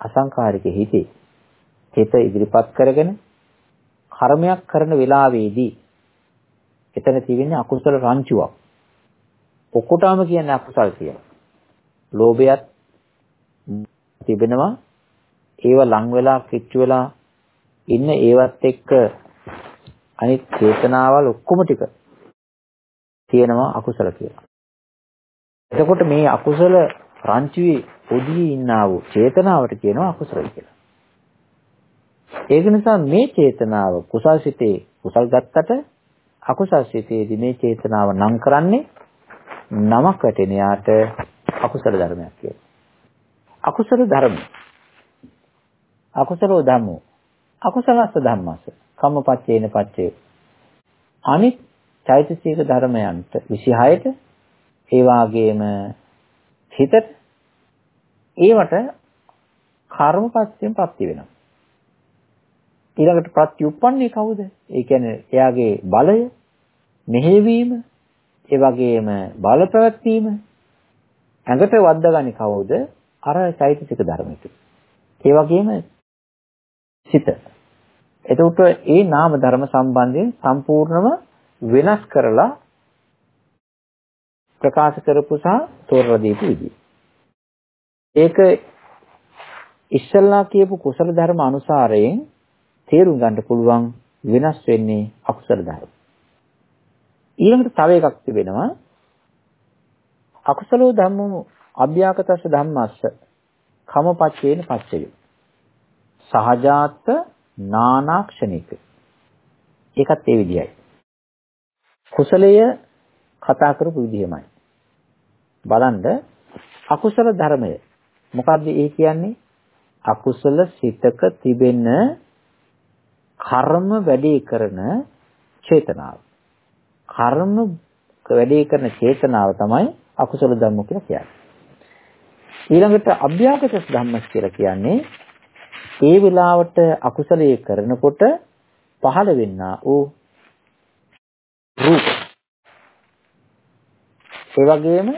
අසංකාරික හිතේ හිත ඉදිරිපත් කරගෙන කර්මයක් කරන වෙලාවේදී එතන තියෙන්නේ අකුසල රංචුවක්. ඔක්කොටම කියන්නේ අකුසල් කියලා. ලෝභයත් තිබෙනවා. ඒව ලං වෙලා කිච්චු වෙලා ඉන්න ඒවත් එක්ක අනිත් චේතනාවල් ඔක්කොම ටික තියෙනවා අකුසල කියලා. එතකොට මේ අකුසල රංචුවේ පොඩි ඉන්නා වූ චේතනාවට කියනවා අකුසල කියලා. ඒක නිසා මේ චේතනාව කුසල් සිතේ කුසල් ගත්තට අකුසල් සිතේදී මේ චේතනාව නම් කරන්නේ නමක් වැටෙන යාට අකුසල ධර්මයක් කියලා. අකුසල ධර්ම. අකුසලෝ ධම්මෝ. අකුසලස්ස ධම්මස්ස. කම්මපච්චේන පච්චේ. අනිත් චෛතසික ධර්මයන්ට 26ට ඒ වාගේම හිතට ඒවට කර්මපත්යෙන් ප්‍රත්‍ය වෙනවා. ඊළඟට ප්‍රත්‍යুৎපන්නේ කවුද? ඒ කියන්නේ එයාගේ බලය, මෙහෙවීම, ඒ වගේම බල ප්‍රවැත්වීම ඇඟට වද්දාගන්නේ කවුද? අර චෛතසික ධර්මයක. ඒ වගේම සිත. එතකොට ඒ නාම ධර්ම සම්බන්ධයෙන් සම්පූර්ණම වෙනස් කරලා ප්‍රකාශ කරපු සහ තෝරලා දීපු විදිය. ඒක ඉස්සල්ලා කියපු කුසල ධර්ම අනුසාරයෙන් තේරුම් ගන්න පුළුවන් වෙනස් වෙන්නේ අකුසල ධර්ම. ඊළඟට තව එකක් තිබෙනවා අකුසලෝ ධම්මෝ අභ්‍යාකතස්ස ධම්මස්ස කමපච්චේන පච්චය. සහජාත නානාක්ෂණික. ඒකත් ඒ විදිහයි. කුසලය කතා කරපු විදිහමයි. බලන්න අකුසල ධර්මය මොකක්ද ඒ කියන්නේ? අකුසල සිතක තිබෙන කර්ම වැඩේ කරන චේතනාව. කර්ම වැඩේ කරන චේතනාව තමයි අකුසල ධර්ම කියලා කියන්නේ. ඊළඟට අභ්‍යාගත ධම්ම කියලා කියන්නේ ඒ වෙලාවට අකුසලයේ කරනකොට පහළ වෙන්නා වූ රූප. ඒ වගේම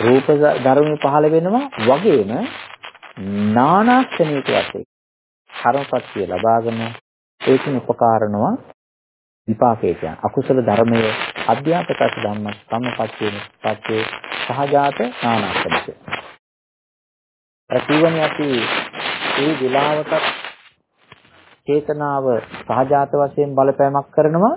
රූප ධර්ම පහළ වෙනවා වගේම නානාක්ෂණික වශයෙන් කර්මපත්‍ය ලබාගෙන ඒකින් උපකාරනවා විපාකේ කියන අකුසල ධර්මයේ අධ්‍යාපකස ධම්ම සම්පත්තියේ පත්‍යේ සහජාත නානාක්ෂණික ප්‍රතිවණි අපි ඒ විලාවට චේතනාව සහජාත වශයෙන් බලපෑමක් කරනවා.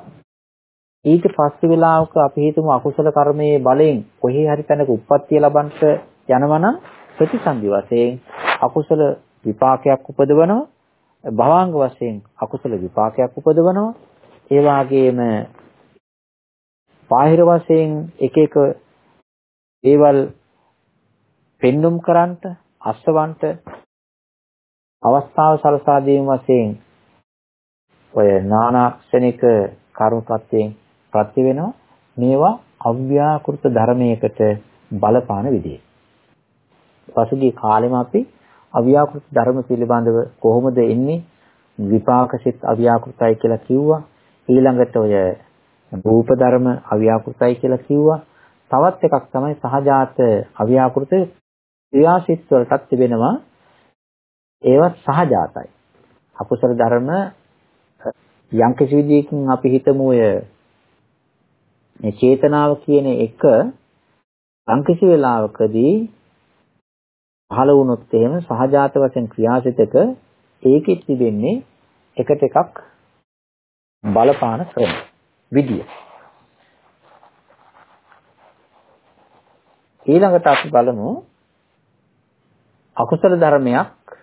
ඊට පස්සේ වෙලාවක අපි හිතමු අකුසල කර්මයේ බලයෙන් කොහේ හරි තැනක උප්පත්තිය ලබන්නට යනවනම් ප්‍රතිසන්දි වශයෙන් අකුසල විපාකයක් උපදවනවා. භවාංග වශයෙන් අකුසල විපාකයක් උපදවනවා. ඒ වාගේම බාහිර වශයෙන් එක එක දේවල් පෙන්눔 කරන්ට අස්වන්ට අවස්ථාව සලසා දීම වශයෙන් ඔය නානාක්ෂණික කර්මපත්‍යයෙන් ප්‍රත්‍ය වෙනවා. මේවා අව්‍යාකෘත ධර්මයකට බලපාන විදිය. පසුගිය කාලෙම අපි අව්‍යාකෘත ධර්ම පිළිබඳව කොහොමද එන්නේ? විපාකසිත අව්‍යාකෘතයි කියලා කිව්වා. ඊළඟට ඔය රූප ධර්ම අව්‍යාකෘතයි කියලා කිව්වා. තවත් එකක් තමයි සහජාත අව්‍යාකෘත ක්‍රියාසිත වලටත් තිබෙනවා ඒවත් සහජාතයි අකුසල ධර්ම යම් කිසි විදියකින් අපි හිතමු ඔය මේ චේතනාව කියන එක යම් කිසි වෙලාවකදී පහළ වුණොත් එහෙම සහජාත වශයෙන් ක්‍රියාසිතක ඒකෙත් තිබෙන්නේ එකට එකක් බලපාන ක්‍රම විදිය. ඊළඟට අපි බලමු අකුසල ධර්මයක්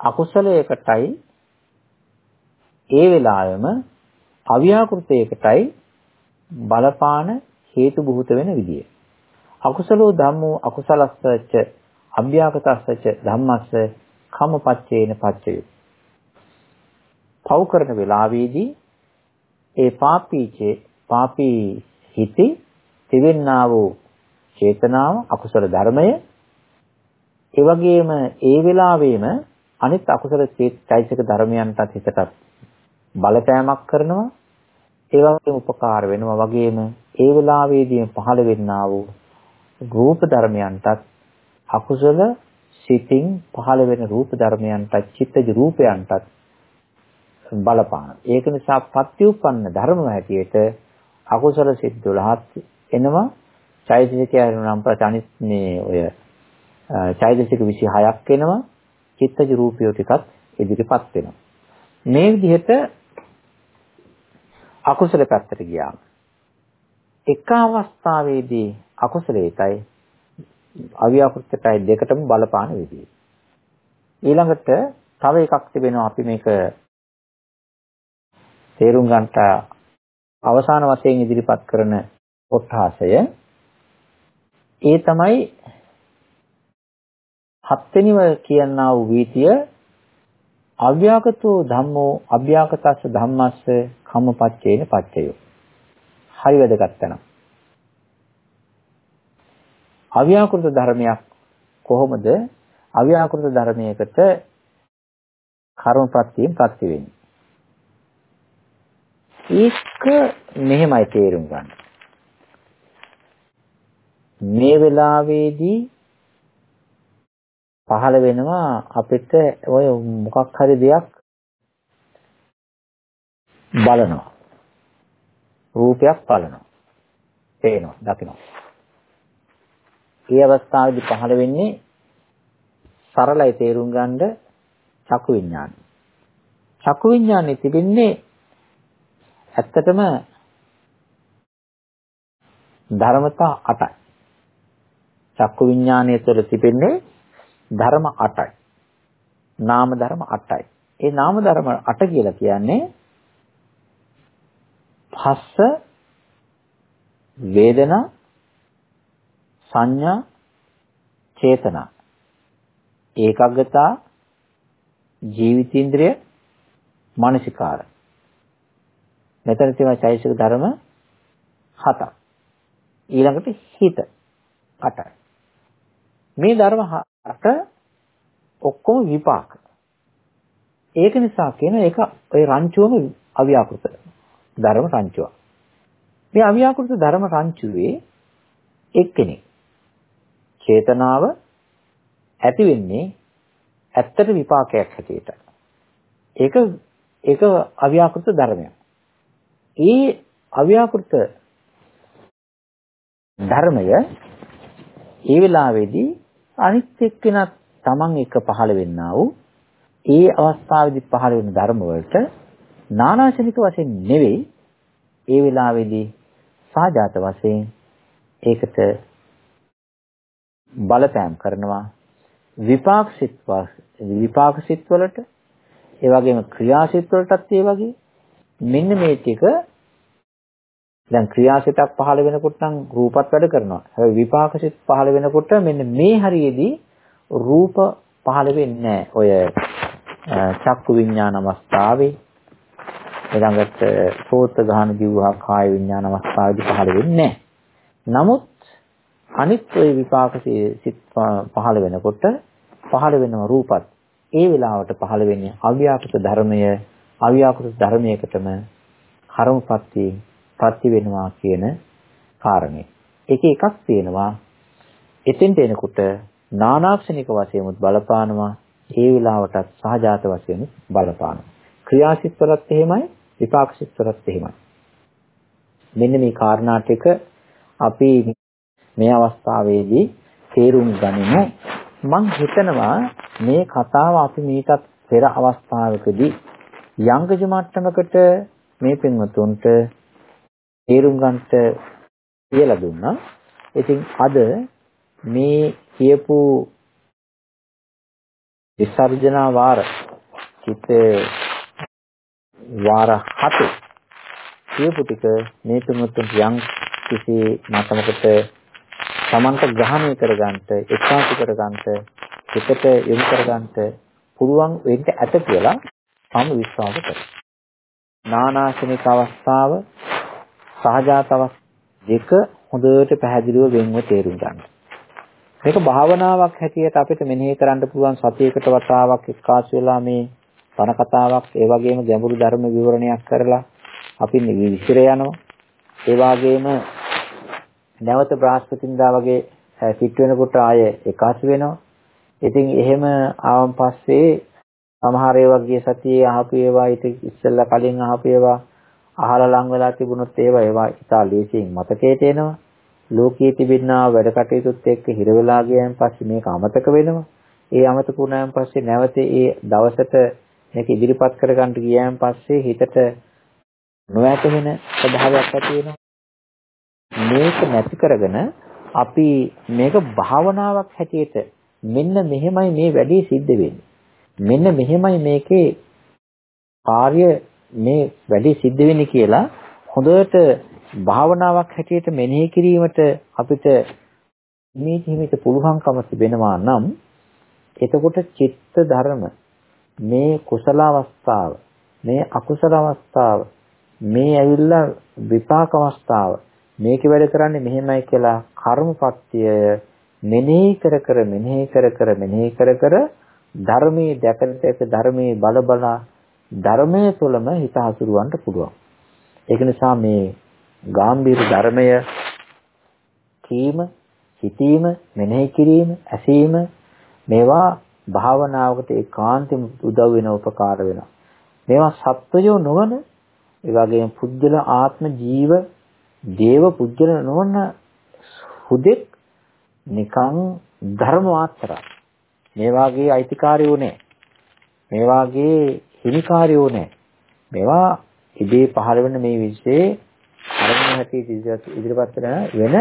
අකුසලයකටයි ඒ වෙලාවෙම අව්‍යාකෘතයකටයි බලපාන හේතු බුත වෙන විදිය. අකුසලෝ ධම්මෝ අකුසලස්සච අභ්‍යාකතස්සච ධම්මස්ස කමපච්චේන පච්චයෝ. පව් කරන වෙලාවේදී ඒ පාපීචේ පාපී හිතේ තිබෙන්නා වූ චේතනාව අකුසල ධර්මය ඒ වගේම ඒ වෙලාවෙම අනිත් අකුසල චෛතසික ධර්මයන්ටත් හිතටත් බලපෑමක් කරනවා ඒ වගේම උපකාර වෙනවා වගේම ඒ වෙලාවේදී පහළ වෙන්නා වූ රූප ධර්මයන්ටත් අකුසල සිතින් පහළ වෙන රූප ධර්මයන්ටත් චිත්තජ රූපයන්ටත් බලපාන. ඒක නිසා ප්‍රත්‍යুৎපන්න ධර්ම හැටියට අකුසල සිත් 12ක් එනවා. චෛතසිකයන් නම් ප්‍රචානිත් මේ ඔය චෛතසික 26ක් එනවා. චිත්තජ රූපියෝ ටිකත් ඉදිරිපත් වෙනවා. මේ විදිහට අකුසල පැත්තට ගියාම එක අවස්ථාවේදී අකුසලයටයි අව්‍යාකෘතයටයි දෙකටම බලපාන විදිය. ඊළඟට තව එකක් තිබෙනවා අපි මේක තේරුම් ගන්නට අවසාන වශයෙන් ඉදිරිපත් කරන කොටාසය ඒ තමයි හත්වෙනිව කියනා වූ වීතිය අව්‍යාකතෝ ධම්මෝ අභ්‍යාකතස්ස ධම්මස්ස කම්මපච්චේන පච්චයෝ. හරි වැදගත් තැන. අව්‍යාකෘත ධර්මයක් කොහොමද අව්‍යාකෘත ධර්මයකට කර්මප්‍රත්‍යයෙන් ප්‍රත්‍ය වෙන්නේ? ඒක මෙහෙමයි තේරුම් ගන්න. මේ වෙලාවේදී පහළ වෙනවා අපිට ඔය මොකක් හරි දෙයක් බලනවා. රූපයක් බලනවා. පේනවා, දකිනවා. ඒ අවස්ථාවේදී පහළ වෙන්නේ සරලයි තේරුම් ගන්න චක්කු විඥානය. චක්කු විඥානේ තිබෙන්නේ ඇත්තටම ධර්මතා 8යි. චක්කු විඥානය තුළ තිබෙන්නේ ධර්ම 8යි. නාම ධර්ම 8යි. ඒ නාම ධර්ම 8 කියලා කියන්නේ පස්ස වේදනා සංඥා චේතනා ඒකග්ගතා ජීවිතේන්ද්‍රය මානසිකාර මෙතන තියෙන චෛතසික ධර්ම හතක් ඊළඟට හිත අටයි මේ ධර්ම අට ඔක්කොම විපාක ඒක නිසා කියන එක ඔය රංචුවම අව්‍යාකෘත ධර්ම රංචුව මේ අව්‍යාකෘත ධර්ම රංචුවේ එක්කෙනෙක් චේතනාව ඇති වෙන්නේ ඇත්තට විපාකයක් හැටියට. ඒක ඒක අව්‍යාකෘත ධර්මයක්. ඒ අව්‍යාකෘත ධර්මය ඒ වෙලාවේදී අනිත් එක්කෙනා තමන් එක පහළ වෙන්නා වූ ඒ අවස්ථාවේදී පහළ වෙන ධර්ම වලට නානාශනික වශයෙන් නෙවෙයි ඒ වෙලාවේදී සාජාත වශයෙන් ඒකට බලපෑම් කරනවා. විපාක සිත් විපාක සිත් වලට ඒ වගේම ක්‍රියා සිත් වලටත් ඒ වගේ. මෙන්න මේ ටික දැන් ක්‍රියාසිතක් පහළ වෙනකොට නම් රූපත් වැඩ කරනවා. හැබැයි විපාක සිත් පහළ වෙනකොට මෙන්න මේ හරියේදී රූප පහළ වෙන්නේ ඔය චක්කු විඥාන අවස්ථාවේ ඊළඟට සෝත ගහන ජීවහා කාය විඥාන අවස්ථාවේදී පහළ වෙන්නේ නමුත් අනිත් ওই විපාක සිත් පහළ වෙනකොට පහළ වෙනව රූපත් ඒ වෙලාවට පහළ වෙන්නේ අව්‍යාකෘත ධර්මය අව්‍යාකෘත ධර්මයකටම කර්මපත්ති ප්‍රති වෙනවා කියන කාරණේ. ඒක එකක් තියෙනවා එතෙන්ට එනකොට නානාක්ෂණික වශයෙන්මුත් බලපානවා ඒ වෙලාවටත් සහජාත වශයෙන් බලපානවා. ක්‍රියාසිත වලත් එහෙමයි විපාක සිත් වලත් එහෙමයි. මෙන්න මේ කාරණා ටික අපි මේ අවස්ථාවේදී තේරුම් ගනිමු. මම හිතනවා මේ කතාව අපි මීටත් පෙර අවස්ථාවකදී යංගජ මට්ටමකට මේ පින්වතුන්ට තේරුම් ගන්නට කියලා දුන්නා. ඉතින් අද මේ කියපු විසර්ජනා වාර චිත්ත වාර හතේ කියපු ටික මේ පින්වතුන්ට යම් කිසි මට්ටමකට Tamanta ග්‍රහණය කරගන්නට එක්කාසු කරගන්නට හිතට යොමු කරගන්නට පුළුවන් වෙන්න ඇත කියලා මම විශ්වාස කරනවා. නානාශනික අවස්ථාව සහජාත දෙක හොඳට පැහැදිලිව වෙන්ව තේරුම් ගන්න. මේක භාවනාවක් හැටියට අපිට මෙනෙහි කරන්න පුළුවන් සතියකට වතාවක් එක්කාසු වෙලා මේ බණ කතාවක් ඒ වගේම ගැඹුරු ධර්ම විවරණයක් කරලා අපි විසිර යනවා. ඒ වගේම නැවත බ්‍රහස්පතින්දා වගේ පිට වෙනකොට ආය එකාසු වෙනවා. ඉතින් එහෙම ආවන් පස්සේ සමහර ඒවා ගිය සතියේ අහපු ඒවා ඊට ඉස්සෙල්ලා කලින් අහපු ඒවා අහලා ලං වෙලා තිබුණොත් ඒවා ඒවා ඉතා ලේසියෙන් මතකයට එනවා. ලෝකයේ තිබෙනා වැඩ කටයුතුත් එක්ක හිර වෙලා ගියන් පස්සේ මේක අමතක වෙනවා. ඒ අමතක වුණාන් පස්සේ නැවත ඒ දවසට මේක ඉදිරිපත් කරගන්න ගියන් පස්සේ හිතට නොඇතෙන ස්වභාවයක් ඇති වෙනවා. මේක නැති කරගෙන අපි මේක භාවනාවක් හැටියට මෙන්න මෙහෙමයි මේ වැඩේ සිද්ධ වෙන්නේ. මෙන්න මෙහෙමයි මේකේ කාර්ය මේ වැඩේ සිද්ධ වෙන්නේ කියලා හොඳට භාවනාවක් හැටියට මෙනෙහි කිරීමට අපිට මේ ජීවිත පුළුවන්කම තිබෙනවා නම් එතකොට චිත්ත ධර්ම මේ කුසල අවස්ථාව මේ අකුසල අවස්ථාව මේ ඇවිල්ලා විපාක අවස්ථාව මේක වැඩ කරන්නේ මෙහෙමයි කියලා කර්මපත්‍ය මෙනෙහි කර කර මෙනෙහි කර කර මෙනෙහි කර කර ධර්මයේ දැකලට ධර්මයේ බල බල ධර්මයේ තුළම හිත හසුරවන්න පුළුවන්. ඒක නිසා මේ ගාම්භීර ධර්මය කීම, හිතීම, මෙනෙහි කිරීම, ඇසීම මේවා භාවනාවකට ඒකාන්තයෙන් උදව් වෙන උපකාර වෙනවා. මේවා සත්වයෝ නොවන ඒ වගේම පුජ්‍යල ආත්ම ජීව දේව පුජ්‍යල නොවන හුදෙක් නිකං ධර්ම මාත්‍රා මේ වාගේ අයිතිකාරයෝ නැහැ මේ වාගේ හිමිකාරයෝ නැහැ මේවා ඉබේ පහළ වෙන මේ විශ්ේ අරමුණ හැටියට ඉදිරිපත් වෙන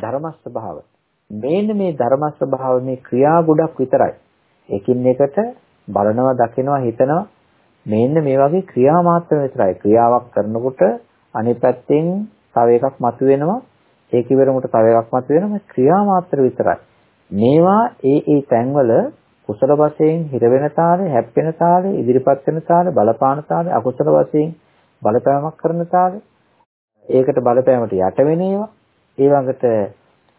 ධර්ම ස්වභාව මේන්න මේ ධර්ම ස්වභාව මේ ක්‍රියා ගොඩක් විතරයි එකින් එකට බලනවා දකිනවා හිතනවා මේන්න මේ වගේ ක්‍රියා මාත්‍ර විතරයි. ක්‍රියාවක් කරනකොට අනිත් පැත්තෙන් තව එකක් මතුවෙනවා. ඒක ඉවරමුට තව එකක් මතුවෙනවා. ක්‍රියා මාත්‍ර විතරයි. මේවා ඒ ඒ තැන්වල කුසල වශයෙන් හිර වෙන තාලේ, හැප්පෙන තාලේ, ඉදිරිපත් වෙන තාලේ, බලපාන තාලේ, අකුසල වශයෙන් බලපෑමක් කරන තාලේ, ඒකට බලපෑමට යට වෙන ඒවා, ඒ වගේට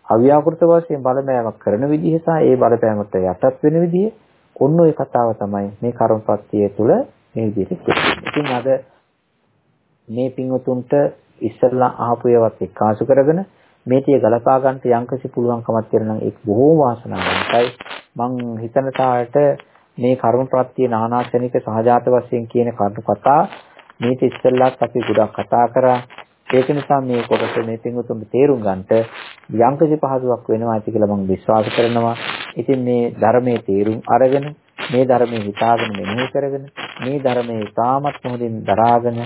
අව්‍යාකෘත වශයෙන් බලපෑමක් කරන විදිහ සහ ඒ බලපෑමට යටත් වෙන විදිහ, ඔන්න ඔය කතාව තමයි මේ කර්මපත්තිය තුළ මේ විදිහට කියන්නේ. ඉතින් අද මේ පින්වතුන්ට ඉස්සල්ලා ආපු ඒවත් එක්කාසු කරගෙන මේ ටික ගලපා ගන්නට යම්කිසි පුළුවන්කමක් තියෙනවා නම් ඒක බොහෝ වාසනාවන්තයි. මං හිතන තාලට මේ කර්ම ප්‍රත්‍ය නානාශනික සහජාත වශයෙන් කියන කරුණු කතා මේක ඉස්සෙල්ලාත් අපි ගොඩක් කතා කරා. ඒක නිසා මේ කොටස මේ පින්වතුන්ට තේරුම් ගන්නට යම්කිසි පහසුවක් වෙනවා ඇති කියලා මම විශ්වාස කරනවා. ඉතින් මේ ධර්මයේ තේරුම් අරගෙන මේ ධර්මයේ හිතාගෙන මෙනෙහි කරගෙන මේ ධර්මයේ ඉතාමත් මොහොතින් දරාගෙන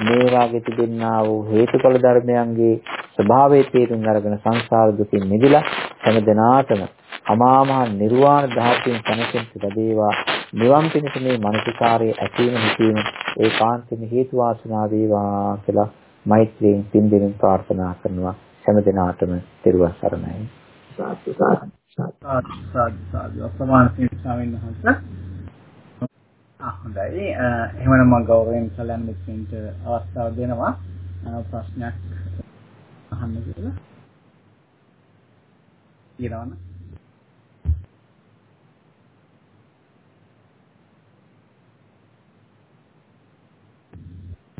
මේ වාගේ තිබෙනා වූ හේතුඵල ධර්මයන්ගේ ස්වභාවයේ තේරුම් අරගෙන සංසාර දුකින් මිදලා හැම දිනාටම අමා මහ නිර්වාණ ධාතුවෙන් සැනසෙන්න ලැබේවා නිවන් පිණිස මේ මානසිකාරයේ ඇතිවීම හිතීම ඒකාන්තෙම හේතු වාසනා වේවා කියලා මෛත්‍රියෙන් පින් දෙමින් ප්‍රාර්ථනා කරනවා. හැම දිනාටම තෙරුවන් සරණයි. සාදු සාදු. සාදු සාදු අප්‍රමාණ ස්වාමීන් වහන්සේ. ආ හොඳයි. එහෙමනම් මම ගෞරවයෙන් කලන් දෙන්නට අවස්ථාව දෙනවා. ප්‍රශ්නයක් අහන්න කියලා. කියනවනේ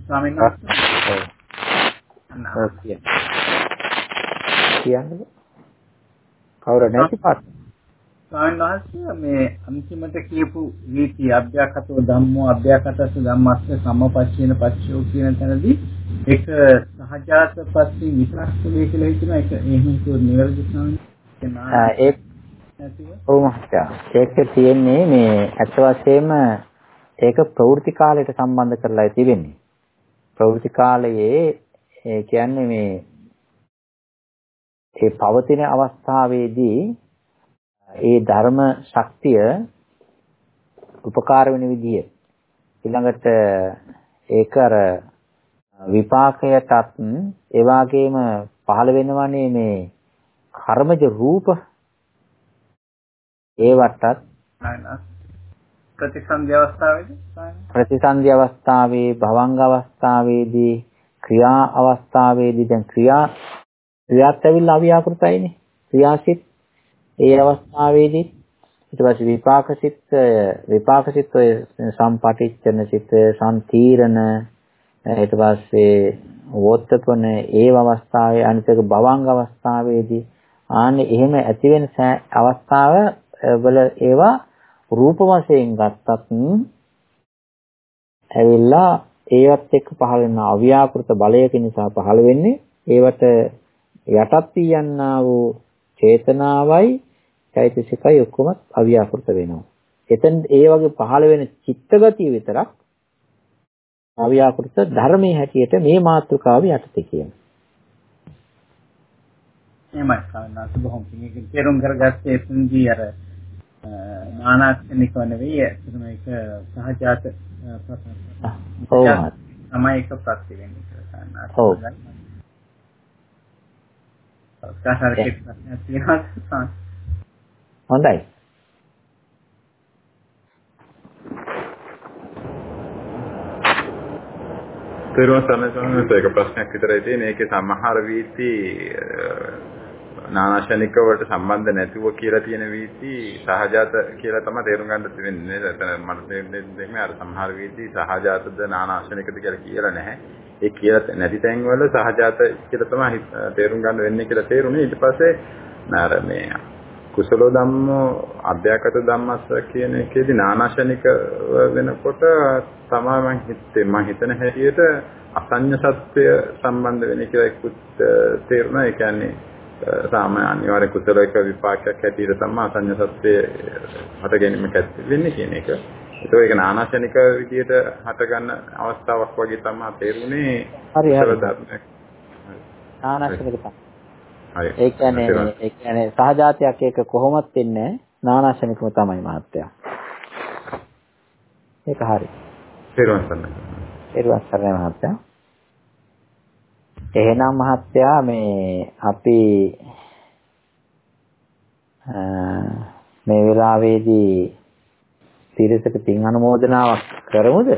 ස්වාමීන් වහන්සේ. ඔව් කියන්නේ. කවුරු නැති පාට. ස්වාමීන් වහන්සේ මේ අන්තිමට කියපු නීති අභ්‍යාකතෝ ධම්මෝ අභ්‍යාකතස්ස ධම්මස්ස සම්මපච්චේන පච්චෝ කියන තැනදී ඒක සහජාත පස්සේ විතරක් තුලේ කියලා හිතනවා. ඒක එහෙම හිතුවොත් නිවැරදි ස්වාමීන් ඒක තියෙන්නේ මේ ඇත්ත වශයෙන්ම ඒක ප්‍රවෘත්ති කාලයට සම්බන්ධ කරලා තිබෙන්නේ. ප්‍රවෘත්ති කාලයේ ඒ කියන්නේ මේ ඒ පවතින අවස්ථාවේදී ඒ ධර්ම ශක්තිය උපකාර වෙන විදිය. ඊළඟට ඒක අර විපාකයටත් ඒ වගේම පහළ වෙනවනේ මේ කර්මජ රූප. ඒවටත් ප්‍රතිසන්දි අවස්ථාවේදී ප්‍රතිසන්දි අවස්ථාවේ භවංග අවස්ථාවේදී ක්‍රියා අවස්ථාවේදී දැන් ක්‍රියා ක්‍රියාත් ඇවිල්ලා අව්‍යාකෘතයිනේ. ක්‍රියාසිත ඒ අවස්ථාවේදී ඊට පස්සේ විපාකසිත විපාකසිත ඔය සම්පටිච්ඡන සිත සම්තීරණ ඊට පස්සේ වෝත්තපන ඒ අවස්ථාවේ අනිතක භවංග අවස්ථාවේදී ආන්නේ එහෙම ඇති වෙන අවස්ථාව වල ඒවා රූප වශයෙන් ගත්තත් ඇවිල්ලා ඒවත් එක්ක පහළ වෙන අව්‍යාකෘත බලයක නිසා පහළ වෙන්නේ ඒවට යටත් පියන්නා වූ චේතනාවයි චෛතසිකයි ඔක්කොම අව්‍යාකෘත වෙනවා. එතෙන් ඒ වගේ පහළ වෙන චිත්තගතිය විතරක් අව්‍යාකෘත ධර්මයේ හැටියට මේ මාතෘකාව යටතේ කියනවා. එහෙමයි. සාමාන්‍යයෙන් බොහොම පිළිගන්න තේරුම් කරගත්තේ තුන්දී අර නානාක්ෂණිකව නෙවෙයි එතන ඒක සහජාත ඔව්. තමයි ඒක ප්‍රත්‍ය වෙන්නේ කියලා. සාමාන්‍යයෙන් ඔව් කාසාරකේ ප්‍රශ්නයක් තියෙනවා හොඳයි. පෙරවන් සම්මතන ඒක ප්‍රශ්නයක් විතරයි තියෙන්නේ. ඒකේ සමහර වීති නානාශනික වලට සම්බන්ධ නැතුව කියලා තියෙන වීති සහජාත කියලා තමයි තේරුම් ගන්න වෙන්නේ. එතන මට තේරෙන්නේ අර සමහර වීති සහජාතද නානාශනිකද කියලා කියලා නැහැ. ඒ කියලා නැති තැන් වල සහජාත කියලා තමයි තේරුම් ගන්න වෙන්නේ කියලා තේරුනේ. ඊට පස්සේ නාර මේ කුසල ධම්මෝ අභ්‍යාකත ධම්මස්ස කියන එකේදී නානාශනික වෙනකොට තමයි මම හිතේ මම හිතන හැටියට අසඤ්ඤ සත්‍ය සම්බන්ධ වෙන කියලා එක්කුත් තේරුණා ඒ කියන්නේ සාමාන්‍ය අනිවාර්ය කුසලයක විපාකයක් හැටියට තමයි අසඤ්ඤ සත්‍ය හට ගැනීමක් ඇති වෙන්නේ කියන එක. ඒක ඒක නානාශනික විදියට හට ගන්න අවස්ථාවක් වගේ තමයි තේරුනේ හරි හරි නානාශනික තමයි ඒ කියන්නේ ඒ කියන්නේ සහජාතයක් එක කොහොමත් වෙන්නේ නානාශනිකම තමයි මහත්තයා. ඒක හරි. පෙරවන් සරණයි මහත්තයා. එහෙනම් මහත්තයා මේ අපි මේ වෙලාවේදී තිරසක පින් අනුමෝදනාවක් කරමුද?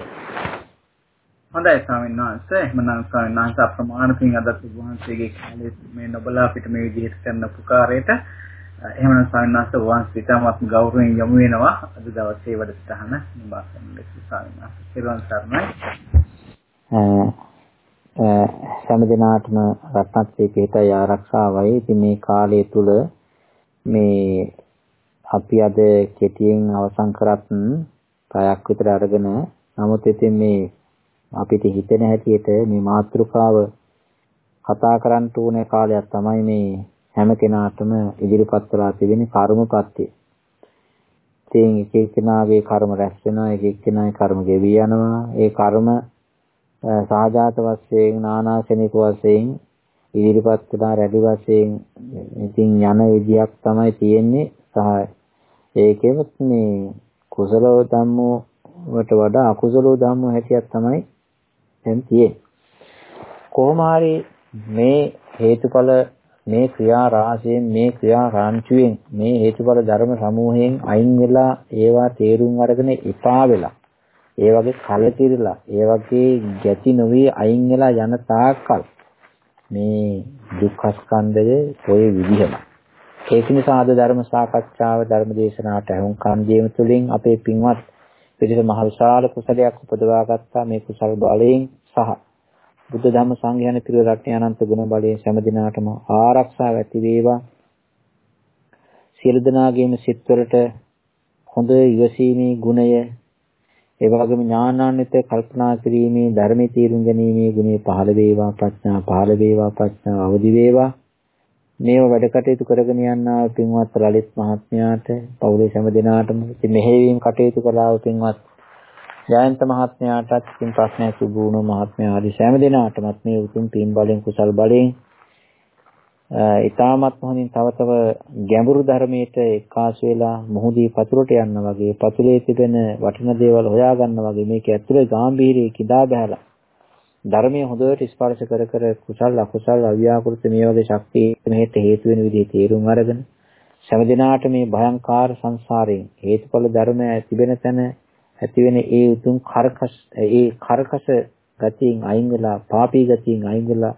හොඳයි ස්වාමීන් වහන්සේ. එහෙමනම් ස්වාමීන් වහන්සේ අප්‍රමාණ පින් අදත් වහන්සේගේ කාලේ මේ නොබලා අපිට මේ විදිහට කරන පුකාරයට එහෙමනම් ස්වාමීන් වහන්සේ වහන්සේ ඉතාමත් ගෞරවයෙන් යොමු වෙනවා. අද දවසේ වැඩසටහන කරන ලෙස ස්වාමීන් වහන්සේ හැම දිනාටම රත්නත්‍රි පිටය ආරක්ෂාවයි ඉතින් මේ කාලය තුල මේ අපි අද කෙටියෙන් අවසන් කරත් පැයක් විතර අරගෙන නමුත් ඉතින් මේ අපිට හිතෙන හැටියට මේ මාතෘකාව කතා කරන්න ඕනේ කාලයක් තමයි මේ හැම කෙනාටම ඉදිරිපත් වෙලා තිබෙන කර්මපත්‍ය. ඉතින් එක එක්කෙනාගේ කර්ම රැස් වෙනවා එක එක්කෙනාගේ කර්ම ගෙවි යනවා. ඒ කර්ම සාජාත වශයෙන් නානාශනික වශයෙන් ඉදිරිපත් වෙලා රැඩි වශයෙන් ඉතින් යන විදියක් තමයි තියෙන්නේ සහ ඒකෙවත් මේ කුසල ධම්මෝ වට වඩා අකුසල ධම්මෝ හැටියක් තමයි දැන් තියෙන්නේ. කොහොම හරි මේ හේතුඵල මේ ක්‍රියා රාශියෙන් මේ ක්‍රියා රාංචුවෙන් මේ හේතුඵල ධර්ම සමූහයෙන් අයින් වෙලා ඒවා තේරුම් අරගෙන ඉපා වෙලා ඒ වගේ කලකිරලා ඒ වගේ ගැති නොවි අයින් වෙලා යන තාක්කල් මේ දුක්ඛ ස්කන්ධය ඔය විදිහම ඒක නිසා අද ධර්ම සාකච්ඡාව ධර්ම දේශනාවට අහුන් කන් දීම තුළින් අපේ පින්වත් පිරිස මහ විශාල කුසලයක් උපදවා ගත්තා මේ කුසල බලයෙන් සහ බුද්ධ ධම්ම සංඝයාන පිරිස රත්න අනන්ත ගුණ බලයෙන් හැම දිනාටම ආරක්ෂාව ඇති වේවා. සියලු දෙනාගේම සිත්වලට හොඳ ඉවසීමේ ගුණය ඒ වගේම ඥානාන්විත කල්පනා කිරීමේ ධර්මයේ තීරුම් ගැනීමේ ගුණය පහළ වේවා ප්‍රඥා පහළ වේවා ප්‍රඥා අවදි වේවා. මේව වැඩ කටයුතු කරගෙන යනා පින්වත් ලලිත් මහත්මයාට පවුලේ හැම දෙනාටම ඉතින් මෙහෙවීම කටයුතු කළා පින්වත් ජයන්ත මහත්මයාටත් ඉතින් ප්‍රශ්නයක් සුබුණු මහත්මයා ආදී හැම දෙනාටමත් මේ උතුම් පින් බලෙන් කුසල් බලෙන් ඊටමත් හොඳින් තව තව ගැඹුරු ධර්මයට එකාසු වෙලා මොහොතේ පතුරට යන්න වගේ පතුලේ තිබෙන වටින දේවල් හොයා ගන්න වගේ මේක ඇතුලේ ගැඹීරේ කිදා බහැලා ධර්මයේ හොඳට ස්පර්ශ කර කර කුසල් අකුසල් අව්‍යාකෘත මේ වගේ ශක්තිය මෙහෙට හේතු වෙන විදිහේ තේරුම් අරගෙන සෑම දිනාට මේ භයංකාර සංසාරයෙන් හේතුඵල ධර්ම තිබෙන තැන ඇති වෙන ඒ උතුම් කරකස් ඒ කරකස ගතියෙන් අයින් වෙලා පාපී ගතියෙන් අයින් වෙලා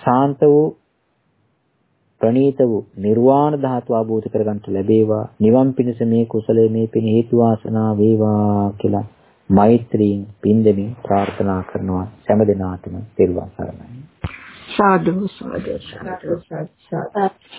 ශාන්ත වූ ප්‍රණීත වූ නිර්වාණ ධාතු අවබෝධ කරගන්නට ලැබේවා. නිවන් පිණිස මේ කුසලයේ මේ පිණ හේතු වාසනා වේවා කියලා මෛත්‍රියෙන් පින්දෙමින් ප්‍රාර්ථනා කරනවා. හැම දිනාටම තෙරුවන් සරණයි. සාදු සාදු සාදු සාදු.